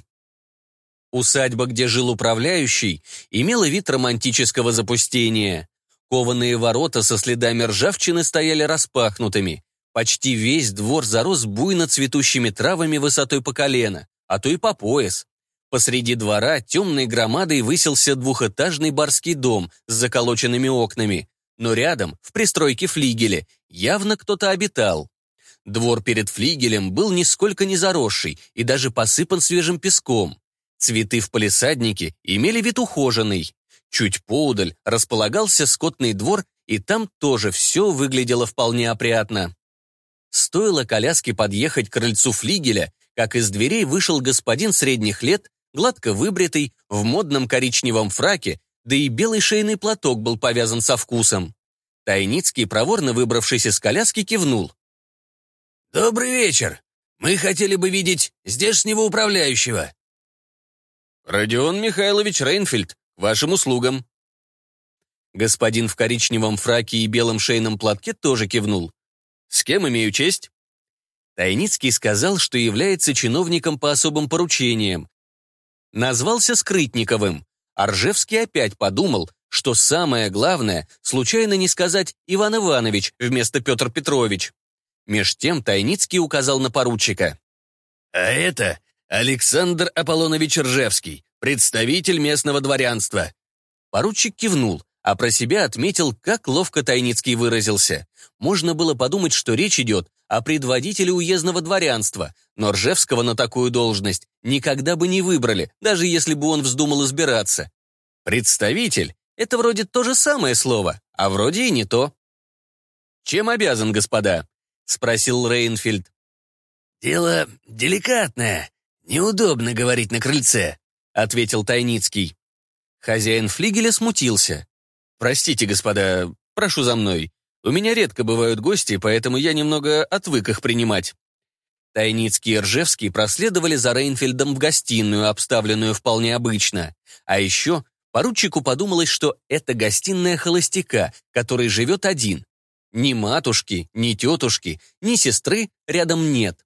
Усадьба, где жил управляющий, имела вид романтического запустения. Кованые ворота со следами ржавчины стояли распахнутыми. Почти весь двор зарос буйно цветущими травами высотой по колено, а то и по пояс. Посреди двора темной громадой высился двухэтажный барский дом с заколоченными окнами, но рядом, в пристройке флигеля, явно кто-то обитал. Двор перед флигелем был нисколько не заросший и даже посыпан свежим песком. Цветы в палисаднике имели вид ухоженный. Чуть поудаль располагался скотный двор, и там тоже все выглядело вполне опрятно. Стоило коляске подъехать к крыльцу флигеля, как из дверей вышел господин средних лет гладко выбритый, в модном коричневом фраке, да и белый шейный платок был повязан со вкусом. Тайницкий, проворно выбравшись из коляски, кивнул. «Добрый вечер. Мы хотели бы видеть здешнего управляющего». «Родион Михайлович Рейнфельд, вашим услугам». Господин в коричневом фраке и белом шейном платке тоже кивнул. «С кем имею честь?» Тайницкий сказал, что является чиновником по особым поручениям. Назвался Скрытниковым. Аржевский опять подумал, что самое главное — случайно не сказать Иван Иванович вместо Петр Петрович. Меж тем Тайницкий указал на поручика. «А это Александр Аполлонович Ржевский, представитель местного дворянства». Поручик кивнул, а про себя отметил, как ловко Тайницкий выразился. Можно было подумать, что речь идет о предводителе уездного дворянства, но Ржевского на такую должность никогда бы не выбрали, даже если бы он вздумал избираться. Представитель — это вроде то же самое слово, а вроде и не то. «Чем обязан, господа?» — спросил Рейнфельд. «Дело деликатное, неудобно говорить на крыльце», — ответил Тайницкий. Хозяин флигеля смутился. «Простите, господа, прошу за мной. У меня редко бывают гости, поэтому я немного отвык их принимать». Тайницкий и Ржевский проследовали за Рейнфельдом в гостиную, обставленную вполне обычно. А еще поручику подумалось, что это гостиная холостяка, который живет один. Ни матушки, ни тетушки, ни сестры рядом нет.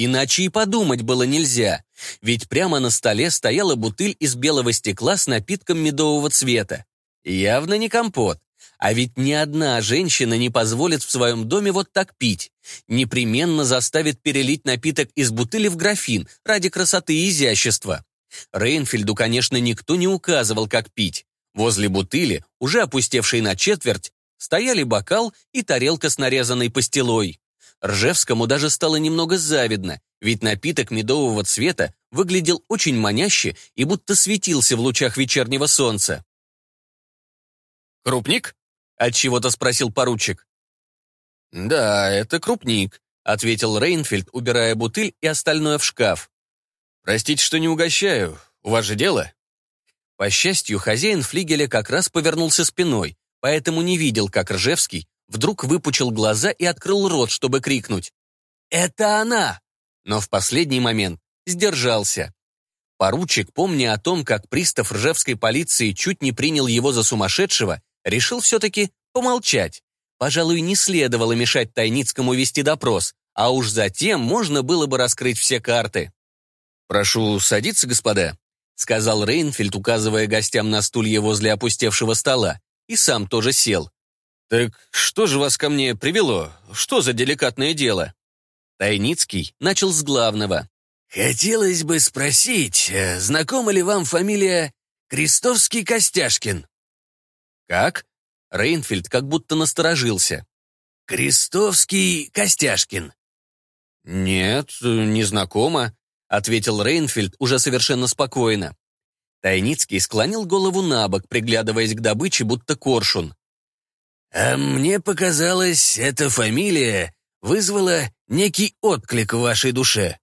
Иначе и подумать было нельзя, ведь прямо на столе стояла бутыль из белого стекла с напитком медового цвета. Явно не компот. А ведь ни одна женщина не позволит в своем доме вот так пить. Непременно заставит перелить напиток из бутыли в графин ради красоты и изящества. Рейнфельду, конечно, никто не указывал, как пить. Возле бутыли, уже опустевшей на четверть, стояли бокал и тарелка с нарезанной пастилой. Ржевскому даже стало немного завидно, ведь напиток медового цвета выглядел очень маняще и будто светился в лучах вечернего солнца. «Крупник?» — отчего-то спросил поручик. «Да, это крупник», — ответил Рейнфельд, убирая бутыль и остальное в шкаф. «Простите, что не угощаю. У вас же дело?» По счастью, хозяин флигеля как раз повернулся спиной, поэтому не видел, как Ржевский вдруг выпучил глаза и открыл рот, чтобы крикнуть «Это она!» Но в последний момент сдержался. Поручик, помня о том, как пристав ржевской полиции чуть не принял его за сумасшедшего, решил все-таки помолчать. Пожалуй, не следовало мешать Тайницкому вести допрос, а уж затем можно было бы раскрыть все карты. «Прошу садиться, господа», — сказал Рейнфельд, указывая гостям на стулья возле опустевшего стола, и сам тоже сел. «Так что же вас ко мне привело? Что за деликатное дело?» Тайницкий начал с главного. «Хотелось бы спросить, э, знакома ли вам фамилия Крестовский-Костяшкин?» «Как?» Рейнфельд как будто насторожился. «Крестовский Костяшкин». «Нет, не знакомо», — ответил Рейнфельд уже совершенно спокойно. Тайницкий склонил голову на бок, приглядываясь к добыче, будто коршун. «А мне показалось, эта фамилия вызвала некий отклик в вашей душе».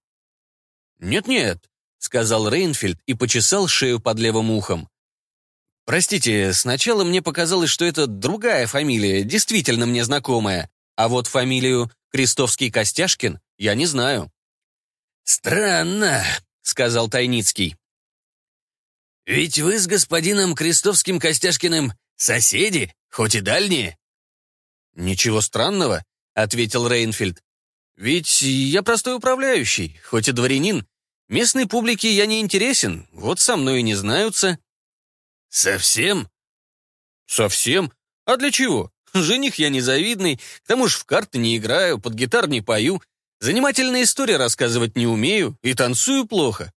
«Нет-нет», — сказал Рейнфельд и почесал шею под левым ухом. Простите, сначала мне показалось, что это другая фамилия, действительно мне знакомая, а вот фамилию Крестовский-Костяшкин я не знаю». «Странно», — сказал Тайницкий. «Ведь вы с господином Крестовским-Костяшкиным соседи, хоть и дальние». «Ничего странного», — ответил Рейнфельд. «Ведь я простой управляющий, хоть и дворянин. Местной публике я не интересен, вот со мной и не знаются». «Совсем?» «Совсем? А для чего? Жених я незавидный, к тому же в карты не играю, под гитар не пою, занимательные истории рассказывать не умею и танцую плохо.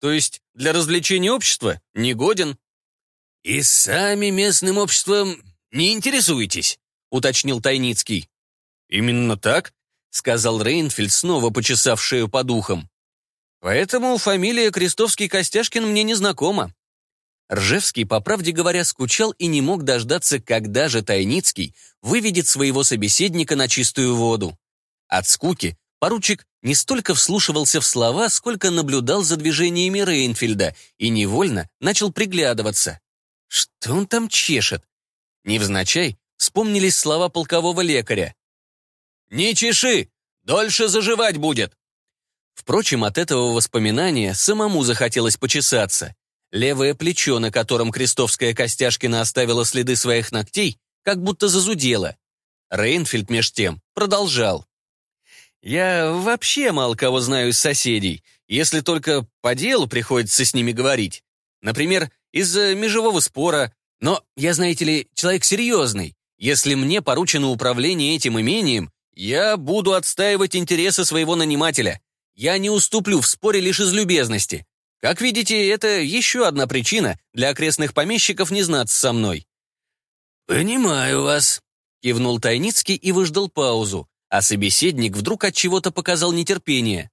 То есть для развлечения общества не годен». «И сами местным обществом не интересуетесь?» — уточнил Тайницкий. «Именно так», — сказал Рейнфельд, снова почесав шею по духам. «Поэтому фамилия Крестовский-Костяшкин мне не знакома. Ржевский, по правде говоря, скучал и не мог дождаться, когда же Тайницкий выведет своего собеседника на чистую воду. От скуки поручик не столько вслушивался в слова, сколько наблюдал за движениями Рейнфельда и невольно начал приглядываться. Что он там чешет? Невзначай вспомнились слова полкового лекаря. «Не чеши, дольше заживать будет!» Впрочем, от этого воспоминания самому захотелось почесаться. Левое плечо, на котором крестовская Костяшкина оставила следы своих ногтей, как будто зазудело. Рейнфельд меж тем продолжал. «Я вообще мало кого знаю из соседей, если только по делу приходится с ними говорить. Например, из-за межевого спора. Но я, знаете ли, человек серьезный. Если мне поручено управление этим имением, я буду отстаивать интересы своего нанимателя. Я не уступлю в споре лишь из любезности. Как видите, это еще одна причина для окрестных помещиков не знаться со мной». «Понимаю вас», — кивнул Тайницкий и выждал паузу, а собеседник вдруг от чего-то показал нетерпение.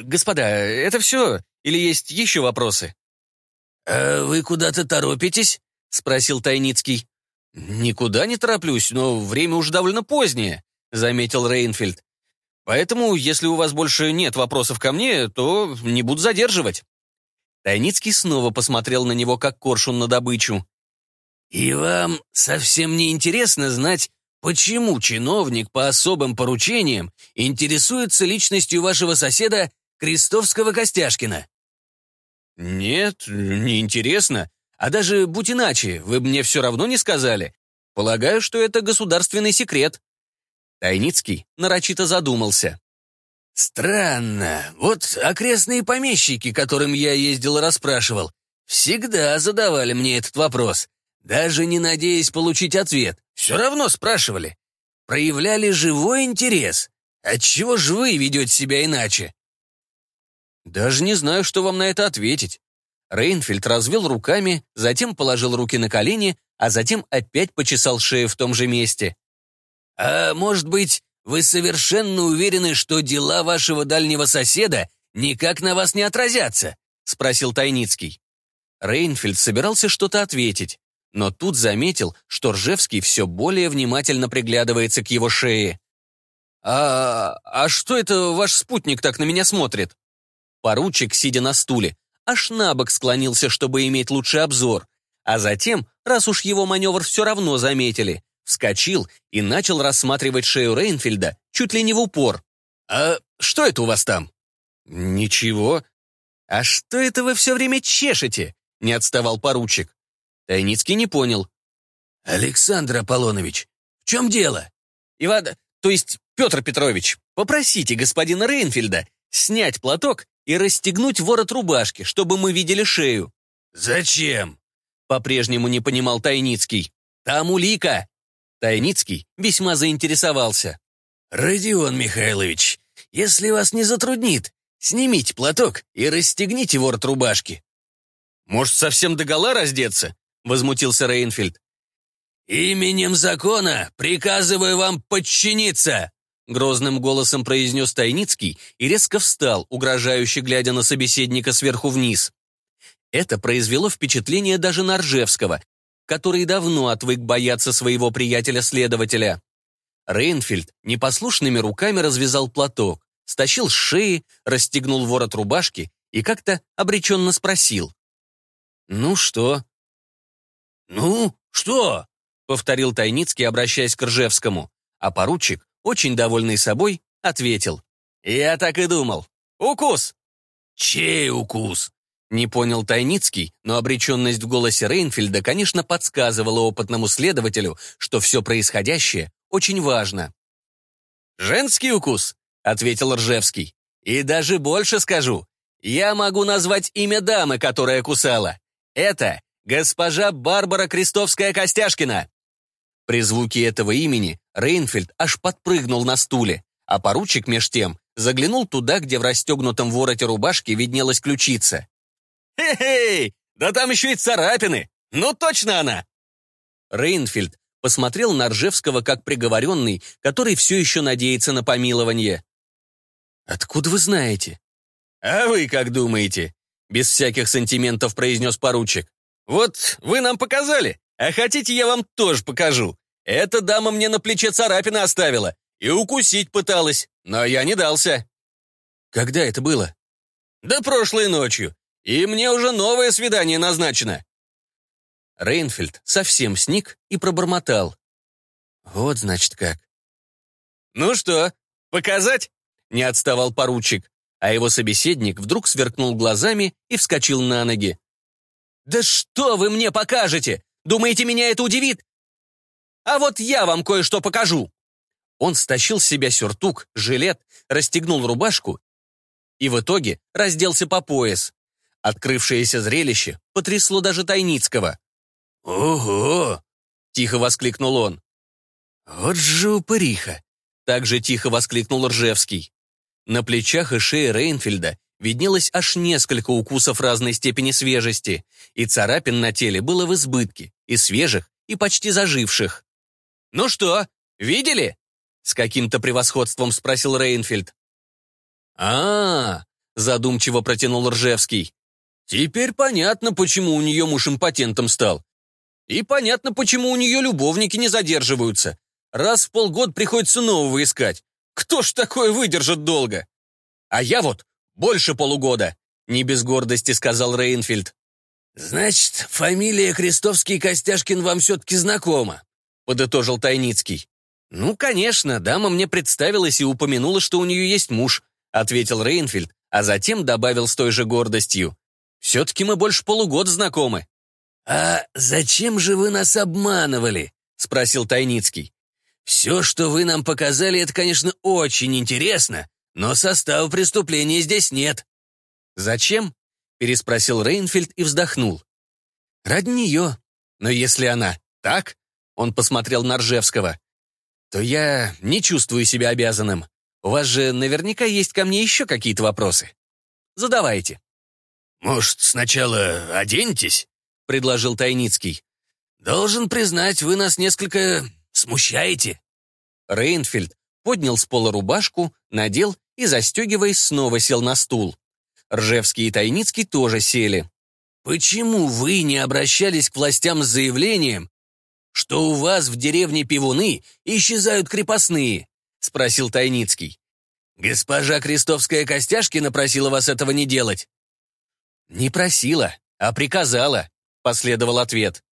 «Господа, это все? Или есть еще вопросы?» «А вы куда-то торопитесь?» — спросил Тайницкий. «Никуда не тороплюсь, но время уже довольно позднее», — заметил Рейнфельд. Поэтому, если у вас больше нет вопросов ко мне, то не буду задерживать». Тайницкий снова посмотрел на него, как коршун на добычу. «И вам совсем не интересно знать, почему чиновник по особым поручениям интересуется личностью вашего соседа Крестовского-Костяшкина?» «Нет, не интересно. А даже будь иначе, вы мне все равно не сказали. Полагаю, что это государственный секрет». Тайницкий нарочито задумался. «Странно. Вот окрестные помещики, которым я ездил и расспрашивал, всегда задавали мне этот вопрос, даже не надеясь получить ответ. Все равно спрашивали. Проявляли живой интерес. Отчего же вы ведете себя иначе?» «Даже не знаю, что вам на это ответить». Рейнфельд развел руками, затем положил руки на колени, а затем опять почесал шею в том же месте. А может быть, вы совершенно уверены, что дела вашего дальнего соседа никак на вас не отразятся?» — спросил Тайницкий. Рейнфельд собирался что-то ответить, но тут заметил, что Ржевский все более внимательно приглядывается к его шее. «А, а что это ваш спутник так на меня смотрит?» Поручик, сидя на стуле, аж на бок склонился, чтобы иметь лучший обзор, а затем, раз уж его маневр все равно заметили, вскочил и начал рассматривать шею Рейнфельда чуть ли не в упор. «А что это у вас там?» «Ничего». «А что это вы все время чешете?» — не отставал поручик. Тайницкий не понял. «Александр Аполлонович, в чем дело?» «Иван, то есть Петр Петрович, попросите господина Рейнфельда снять платок и расстегнуть ворот рубашки, чтобы мы видели шею». «Зачем?» — по-прежнему не понимал Тайницкий. «Там улика. Тайницкий весьма заинтересовался. «Родион Михайлович, если вас не затруднит, снимите платок и расстегните ворот рубашки». «Может, совсем догола раздеться?» — возмутился Рейнфельд. «Именем закона приказываю вам подчиниться!» Грозным голосом произнес Тайницкий и резко встал, угрожающе глядя на собеседника сверху вниз. Это произвело впечатление даже на Ржевского, который давно отвык бояться своего приятеля-следователя. Рейнфельд непослушными руками развязал платок, стащил с шеи, расстегнул ворот рубашки и как-то обреченно спросил. «Ну что?» «Ну, что?» — повторил Тайницкий, обращаясь к Ржевскому, а поручик, очень довольный собой, ответил. «Я так и думал. Укус!» «Чей укус?» Не понял Тайницкий, но обреченность в голосе Рейнфельда, конечно, подсказывала опытному следователю, что все происходящее очень важно. «Женский укус», — ответил Ржевский. «И даже больше скажу. Я могу назвать имя дамы, которая кусала. Это госпожа Барбара Крестовская-Костяшкина». При звуке этого имени Рейнфельд аж подпрыгнул на стуле, а поручик меж тем заглянул туда, где в расстегнутом вороте рубашки виднелась ключица. «Хе-хей! Да там еще и царапины! Ну, точно она!» Рейнфельд посмотрел на Ржевского как приговоренный, который все еще надеется на помилование. «Откуда вы знаете?» «А вы как думаете?» Без всяких сантиментов произнес поручик. «Вот вы нам показали, а хотите, я вам тоже покажу. Эта дама мне на плече царапины оставила и укусить пыталась, но я не дался». «Когда это было?» «Да прошлой ночью. И мне уже новое свидание назначено». Рейнфельд совсем сник и пробормотал. «Вот, значит, как». «Ну что, показать?» — не отставал поручик. а его собеседник вдруг сверкнул глазами и вскочил на ноги. «Да что вы мне покажете? Думаете, меня это удивит? А вот я вам кое-что покажу!» Он стащил с себя сюртук, жилет, расстегнул рубашку и в итоге разделся по пояс. Открывшееся зрелище потрясло даже Тайницкого. «Ого!» — тихо воскликнул он. «Вот же упыриха!» — также тихо воскликнул Ржевский. На плечах и шее Рейнфельда виднелось аж несколько укусов разной степени свежести, и царапин на теле было в избытке, и свежих, и почти заживших. «Ну что, видели?» — с каким-то превосходством спросил Рейнфельд. а, -а, -а задумчиво протянул Ржевский. «Теперь понятно, почему у нее муж импотентом стал. И понятно, почему у нее любовники не задерживаются. Раз в полгода приходится нового искать. Кто ж такое выдержит долго? А я вот больше полугода, не без гордости сказал Рейнфельд. Значит, фамилия Крестовский-Костяшкин вам все-таки знакома, подытожил Тайницкий. Ну, конечно, дама мне представилась и упомянула, что у нее есть муж, ответил Рейнфельд, а затем добавил с той же гордостью. Все-таки мы больше полугода знакомы. «А зачем же вы нас обманывали?» — спросил Тайницкий. «Все, что вы нам показали, это, конечно, очень интересно, но состава преступления здесь нет». «Зачем?» — переспросил Рейнфельд и вздохнул. «Ради нее. Но если она так, — он посмотрел на Ржевского, — то я не чувствую себя обязанным. У вас же наверняка есть ко мне еще какие-то вопросы. Задавайте». «Может, сначала оденьтесь?» — предложил Тайницкий. «Должен признать, вы нас несколько смущаете». Рейнфельд поднял с пола рубашку, надел и, застегиваясь, снова сел на стул. Ржевский и Тайницкий тоже сели. «Почему вы не обращались к властям с заявлением, что у вас в деревне Пивуны исчезают крепостные?» — спросил Тайницкий. «Госпожа Крестовская Костяшкина просила вас этого не делать». «Не просила, а приказала», — последовал ответ.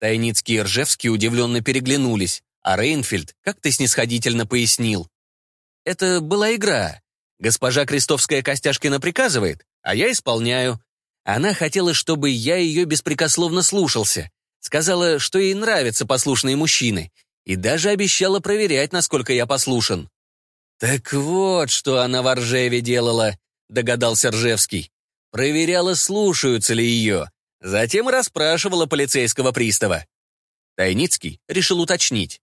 Тайницкий и Ржевский удивленно переглянулись, а Рейнфельд как-то снисходительно пояснил. «Это была игра. Госпожа Крестовская Костяшкина приказывает, а я исполняю. Она хотела, чтобы я ее беспрекословно слушался. Сказала, что ей нравятся послушные мужчины, и даже обещала проверять, насколько я послушен». «Так вот, что она в Ржеве делала», — догадался Ржевский. «Проверяла, слушаются ли ее, Затем расспрашивала полицейского пристава. Тайницкий решил уточнить.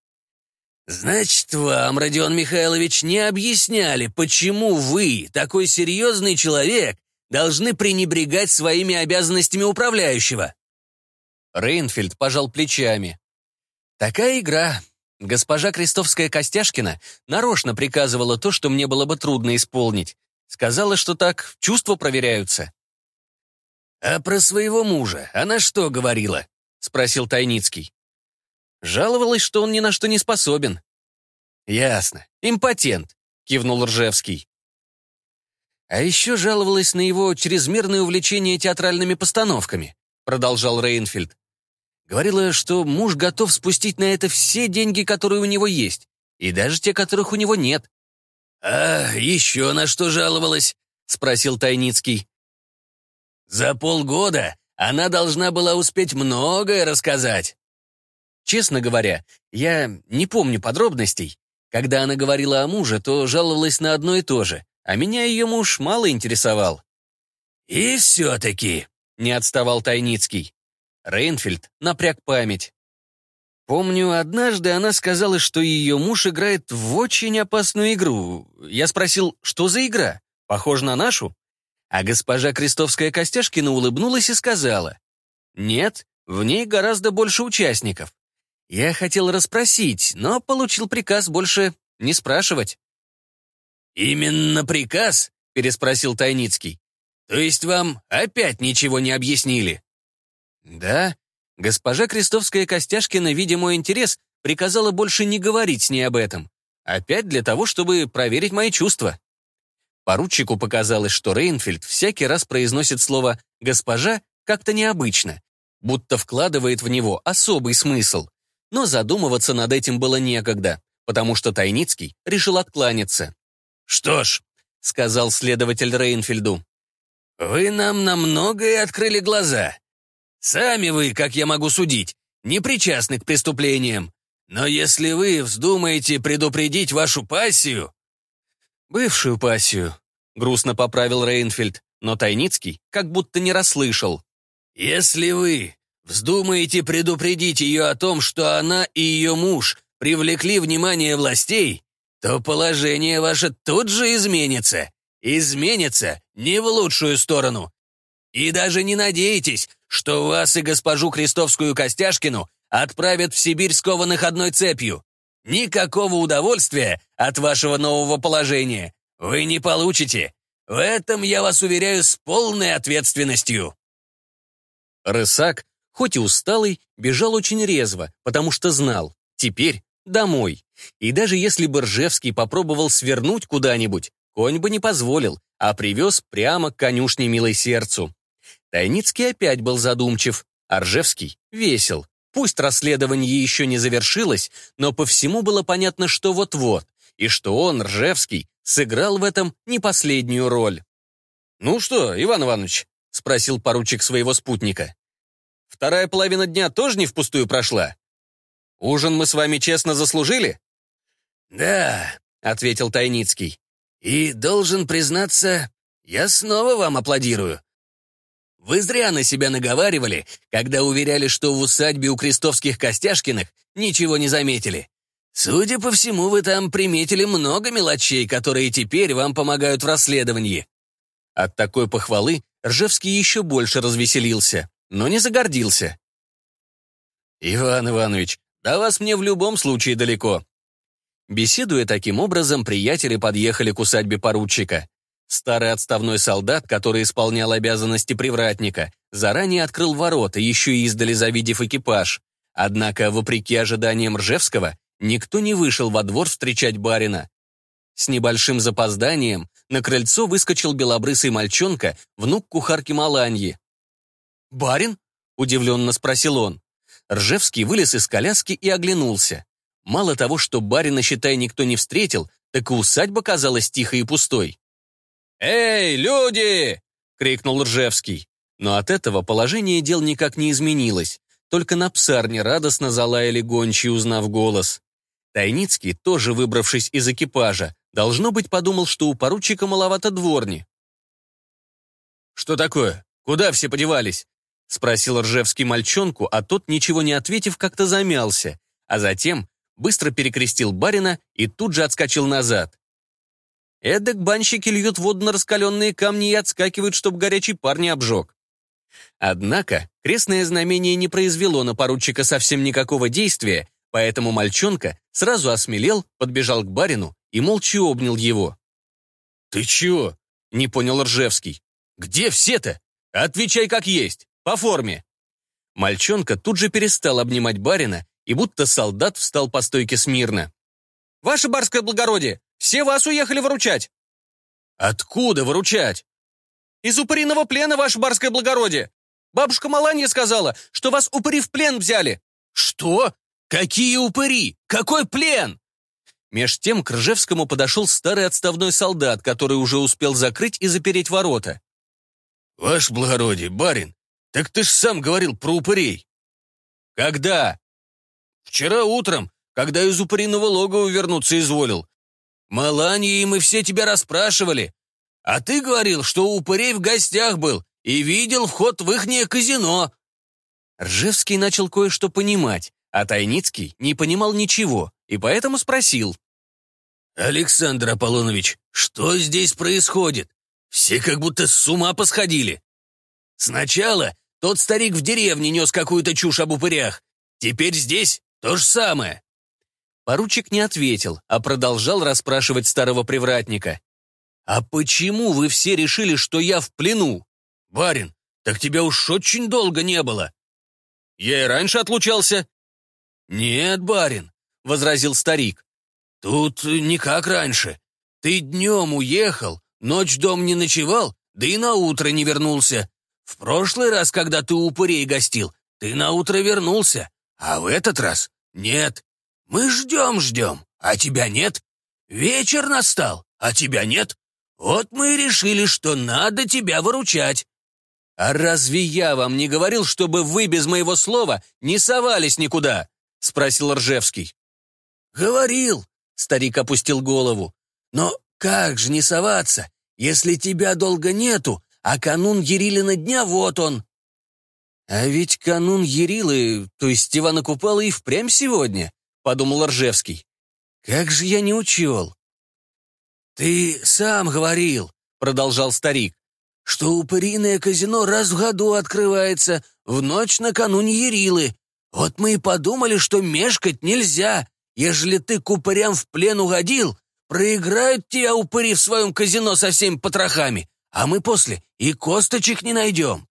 «Значит, вам, Родион Михайлович, не объясняли, почему вы, такой серьезный человек, должны пренебрегать своими обязанностями управляющего?» Рейнфельд пожал плечами. «Такая игра. Госпожа Крестовская-Костяшкина нарочно приказывала то, что мне было бы трудно исполнить. Сказала, что так чувства проверяются. «А про своего мужа она что говорила?» — спросил Тайницкий. Жаловалась, что он ни на что не способен. «Ясно. Импотент», — кивнул Ржевский. «А еще жаловалась на его чрезмерное увлечение театральными постановками», — продолжал Рейнфельд. Говорила, что муж готов спустить на это все деньги, которые у него есть, и даже те, которых у него нет. «А еще на что жаловалась?» — спросил Тайницкий. За полгода она должна была успеть многое рассказать. Честно говоря, я не помню подробностей. Когда она говорила о муже, то жаловалась на одно и то же, а меня ее муж мало интересовал. «И все-таки», — не отставал Тайницкий. Рейнфельд напряг память. Помню, однажды она сказала, что ее муж играет в очень опасную игру. Я спросил, что за игра? Похоже на нашу? А госпожа Крестовская-Костяшкина улыбнулась и сказала, «Нет, в ней гораздо больше участников. Я хотел расспросить, но получил приказ больше не спрашивать». «Именно приказ?» — переспросил Тайницкий. «То есть вам опять ничего не объяснили?» «Да. Госпожа Крестовская-Костяшкина, видя мой интерес, приказала больше не говорить с ней об этом. Опять для того, чтобы проверить мои чувства». Поручику показалось, что Рейнфельд всякий раз произносит слово «госпожа» как-то необычно, будто вкладывает в него особый смысл. Но задумываться над этим было некогда, потому что Тайницкий решил откланяться. «Что ж», — сказал следователь Рейнфельду. «Вы нам на многое открыли глаза. Сами вы, как я могу судить, не причастны к преступлениям. Но если вы вздумаете предупредить вашу пассию...» «Бывшую пассию», — грустно поправил Рейнфельд, но Тайницкий как будто не расслышал. «Если вы вздумаете предупредить ее о том, что она и ее муж привлекли внимание властей, то положение ваше тут же изменится. Изменится не в лучшую сторону. И даже не надейтесь, что вас и госпожу Крестовскую Костяшкину отправят в Сибирь скованных одной цепью. Никакого удовольствия от вашего нового положения вы не получите. В этом я вас уверяю с полной ответственностью. Рысак, хоть и усталый, бежал очень резво, потому что знал, теперь домой. И даже если бы Ржевский попробовал свернуть куда-нибудь, конь бы не позволил, а привез прямо к конюшне милой сердцу. Тайницкий опять был задумчив, а Ржевский весел. Пусть расследование еще не завершилось, но по всему было понятно, что вот-вот, и что он, Ржевский, сыграл в этом не последнюю роль. «Ну что, Иван Иванович?» — спросил поручик своего спутника. «Вторая половина дня тоже не впустую прошла? Ужин мы с вами честно заслужили?» «Да», — ответил Тайницкий. «И, должен признаться, я снова вам аплодирую. Вы зря на себя наговаривали, когда уверяли, что в усадьбе у крестовских Костяшкиных ничего не заметили. Судя по всему, вы там приметили много мелочей, которые теперь вам помогают в расследовании». От такой похвалы Ржевский еще больше развеселился, но не загордился. «Иван Иванович, до вас мне в любом случае далеко». Беседуя таким образом, приятели подъехали к усадьбе поручика. Старый отставной солдат, который исполнял обязанности привратника, заранее открыл ворота, еще и издали завидев экипаж. Однако, вопреки ожиданиям Ржевского, никто не вышел во двор встречать барина. С небольшим запозданием на крыльцо выскочил белобрысый мальчонка, внук кухарки Маланьи. «Барин?» — удивленно спросил он. Ржевский вылез из коляски и оглянулся. Мало того, что барина, считай, никто не встретил, так и усадьба казалась тихой и пустой. «Эй, люди!» — крикнул Ржевский. Но от этого положение дел никак не изменилось. Только на псарне радостно залаяли гончие, узнав голос. Тайницкий, тоже выбравшись из экипажа, должно быть, подумал, что у поручика маловато дворни. «Что такое? Куда все подевались?» — спросил Ржевский мальчонку, а тот, ничего не ответив, как-то замялся, а затем быстро перекрестил барина и тут же отскочил назад. Эдак банщики льют воду на раскаленные камни и отскакивают, чтобы горячий пар не обжег. Однако крестное знамение не произвело на поручика совсем никакого действия, поэтому мальчонка сразу осмелел, подбежал к барину и молча обнял его. «Ты чего?» — не понял Ржевский. «Где все-то? Отвечай как есть, по форме». Мальчонка тут же перестал обнимать барина и будто солдат встал по стойке смирно. «Ваше барское благородие, все вас уехали выручать». «Откуда выручать?» «Из упыриного плена, ваше барское благородие. Бабушка Маланья сказала, что вас упыри в плен взяли». «Что? Какие упыри? Какой плен?» Меж тем к Ржевскому подошел старый отставной солдат, который уже успел закрыть и запереть ворота. «Ваше благородие, барин, так ты ж сам говорил про упырей». «Когда?» «Вчера утром, когда из упыриного логова вернуться изволил. Маланья и мы все тебя расспрашивали. А ты говорил, что у упырей в гостях был и видел вход в ихнее казино». Ржевский начал кое-что понимать, а Тайницкий не понимал ничего, и поэтому спросил. «Александр Аполлонович, что здесь происходит? Все как будто с ума посходили. Сначала тот старик в деревне нес какую-то чушь об упырях, теперь здесь то же самое. Поручик не ответил, а продолжал расспрашивать старого привратника. «А почему вы все решили, что я в плену?» «Барин, так тебя уж очень долго не было». «Я и раньше отлучался». «Нет, барин», — возразил старик. «Тут не как раньше. Ты днем уехал, ночь дом не ночевал, да и на утро не вернулся. В прошлый раз, когда ты у упырей гостил, ты на утро вернулся, а в этот раз нет. Мы ждем-ждем, а тебя нет. Вечер настал, а тебя нет. Вот мы и решили, что надо тебя выручать». «А разве я вам не говорил, чтобы вы без моего слова не совались никуда?» — спросил Ржевский. «Говорил», — старик опустил голову. «Но как же не соваться, если тебя долго нету, а канун Ерилина дня вот он». «А ведь канун Ерилы, то есть Ивана Купала, и впрямь сегодня», — подумал Ржевский. «Как же я не учел». «Ты сам говорил», — продолжал старик, «что упыриное казино раз в году открывается, в ночь накануне Ерилы. Вот мы и подумали, что мешкать нельзя. Ежели ты к упырям в плен угодил, проиграют тебя упыри в своем казино со всеми потрохами, а мы после и косточек не найдем.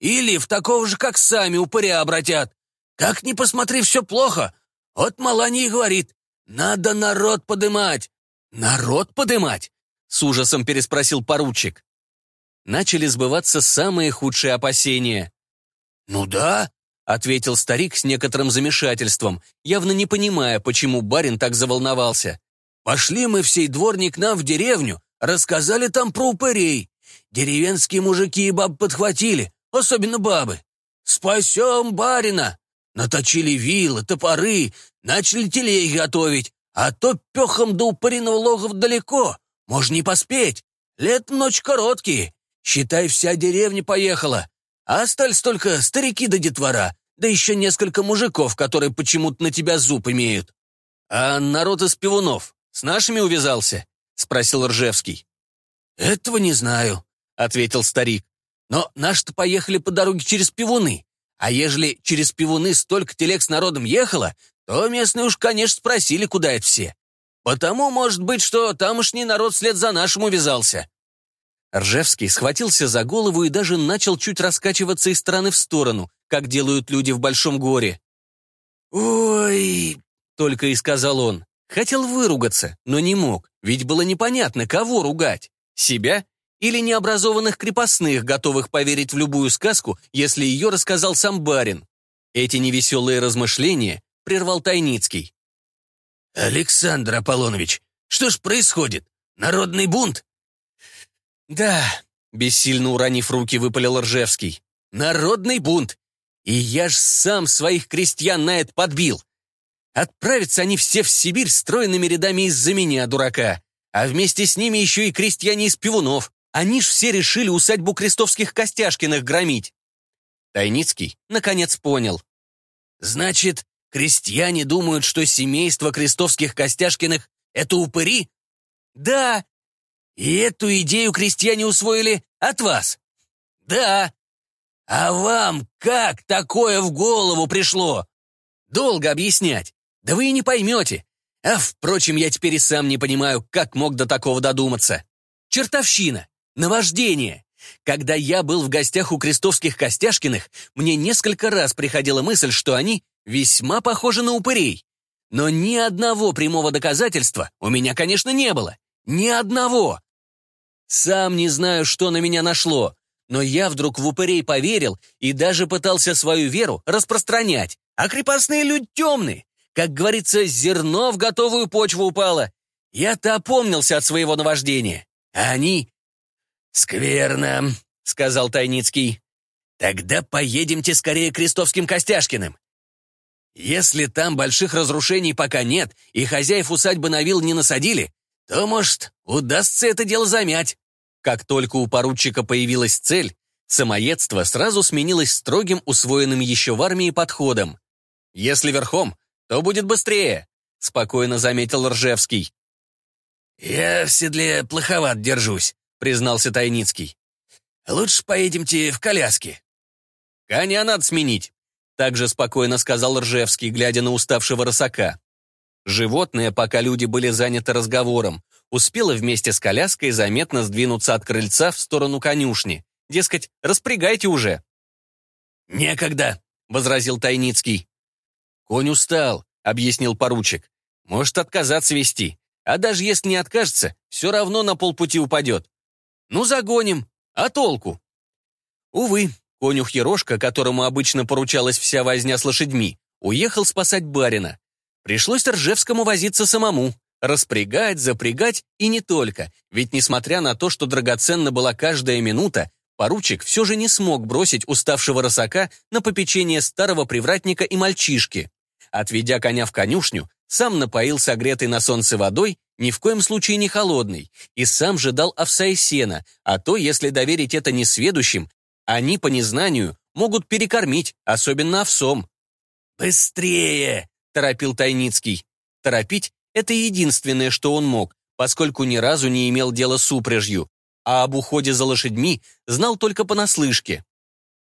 Или в такого же, как сами, упыря обратят. Как ни посмотри, все плохо. Вот Малани говорит, надо народ подымать. Народ подымать? С ужасом переспросил поручик. Начали сбываться самые худшие опасения. «Ну да», — ответил старик с некоторым замешательством, явно не понимая, почему барин так заволновался. «Пошли мы всей дворник нам в деревню, рассказали там про упырей. Деревенские мужики и бабы подхватили, особенно бабы. «Спасем барина!» Наточили вилы, топоры, начали телеги готовить, а то пехом до упыриного логов далеко, можно не поспеть. Лет ночь короткие, считай, вся деревня поехала, а остались только старики да детвора, да еще несколько мужиков, которые почему-то на тебя зуб имеют. «А народ из пивунов с нашими увязался?» — спросил Ржевский. «Этого не знаю», — ответил старик. Но наши-то поехали по дороге через пивуны. А ежели через пивуны столько телег с народом ехало, то местные уж, конечно, спросили, куда это все. Потому, может быть, что тамошний народ вслед за нашим увязался. Ржевский схватился за голову и даже начал чуть раскачиваться из стороны в сторону, как делают люди в большом горе. «Ой!» — только и сказал он. Хотел выругаться, но не мог, ведь было непонятно, кого ругать. Себя или необразованных крепостных, готовых поверить в любую сказку, если ее рассказал сам барин. Эти невеселые размышления прервал Тайницкий. «Александр Аполлонович, что ж происходит? Народный бунт?» «Да», — бессильно уронив руки, выпалил Ржевский. «Народный бунт! И я ж сам своих крестьян на это подбил. Отправятся они все в Сибирь стройными рядами из-за меня, дурака, а вместе с ними еще и крестьяне из пивунов. Они ж все решили усадьбу Крестовских Костяшкиных громить. Тайницкий, наконец, понял. Значит, крестьяне думают, что семейство Крестовских Костяшкиных — это упыри? Да. И эту идею крестьяне усвоили от вас? Да. А вам как такое в голову пришло? Долго объяснять. Да вы и не поймете. А, впрочем, я теперь и сам не понимаю, как мог до такого додуматься. Чертовщина. Наваждение. Когда я был в гостях у крестовских Костяшкиных, мне несколько раз приходила мысль, что они весьма похожи на упырей. Но ни одного прямого доказательства у меня, конечно, не было. Ни одного. Сам не знаю, что на меня нашло, но я вдруг в упырей поверил и даже пытался свою веру распространять. А крепостные люди темные. Как говорится, зерно в готовую почву упало. Я-то опомнился от своего наваждения. А они «Скверно», — сказал Тайницкий. «Тогда поедемте скорее к Крестовским Костяшкиным. Если там больших разрушений пока нет и хозяев усадьбы на вил не насадили, то, может, удастся это дело замять». Как только у поручика появилась цель, самоедство сразу сменилось строгим, усвоенным еще в армии подходом. «Если верхом, то будет быстрее», — спокойно заметил Ржевский. «Я в седле плоховат держусь», признался Тайницкий. «Лучше поедемте в коляске». «Коня надо сменить», — также спокойно сказал Ржевский, глядя на уставшего рысака. Животное, пока люди были заняты разговором, успело вместе с коляской заметно сдвинуться от крыльца в сторону конюшни. Дескать, распрягайте уже. «Некогда», — возразил Тайницкий. «Конь устал», — объяснил поручик. «Может отказаться вести. А даже если не откажется, все равно на полпути упадет. Ну, загоним. А толку? Увы, конюх Ерошка, которому обычно поручалась вся возня с лошадьми, уехал спасать барина. Пришлось Ржевскому возиться самому. Распрягать, запрягать и не только, ведь несмотря на то, что драгоценна была каждая минута, поручик все же не смог бросить уставшего рысака на попечение старого привратника и мальчишки. Отведя коня в конюшню, сам напоил согретой на солнце водой, ни в коем случае не холодной, и сам же дал овса и сена, а то, если доверить это несведущим, они по незнанию могут перекормить, особенно овсом. «Быстрее!» — торопил Тайницкий. Торопить — это единственное, что он мог, поскольку ни разу не имел дела с упряжью, а об уходе за лошадьми знал только понаслышке.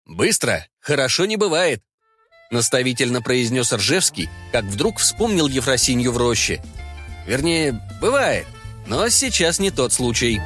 «Быстро, хорошо не бывает», — наставительно произнес Ржевский, как вдруг вспомнил Ефросинью в роще. «Вернее, бывает, но сейчас не тот случай».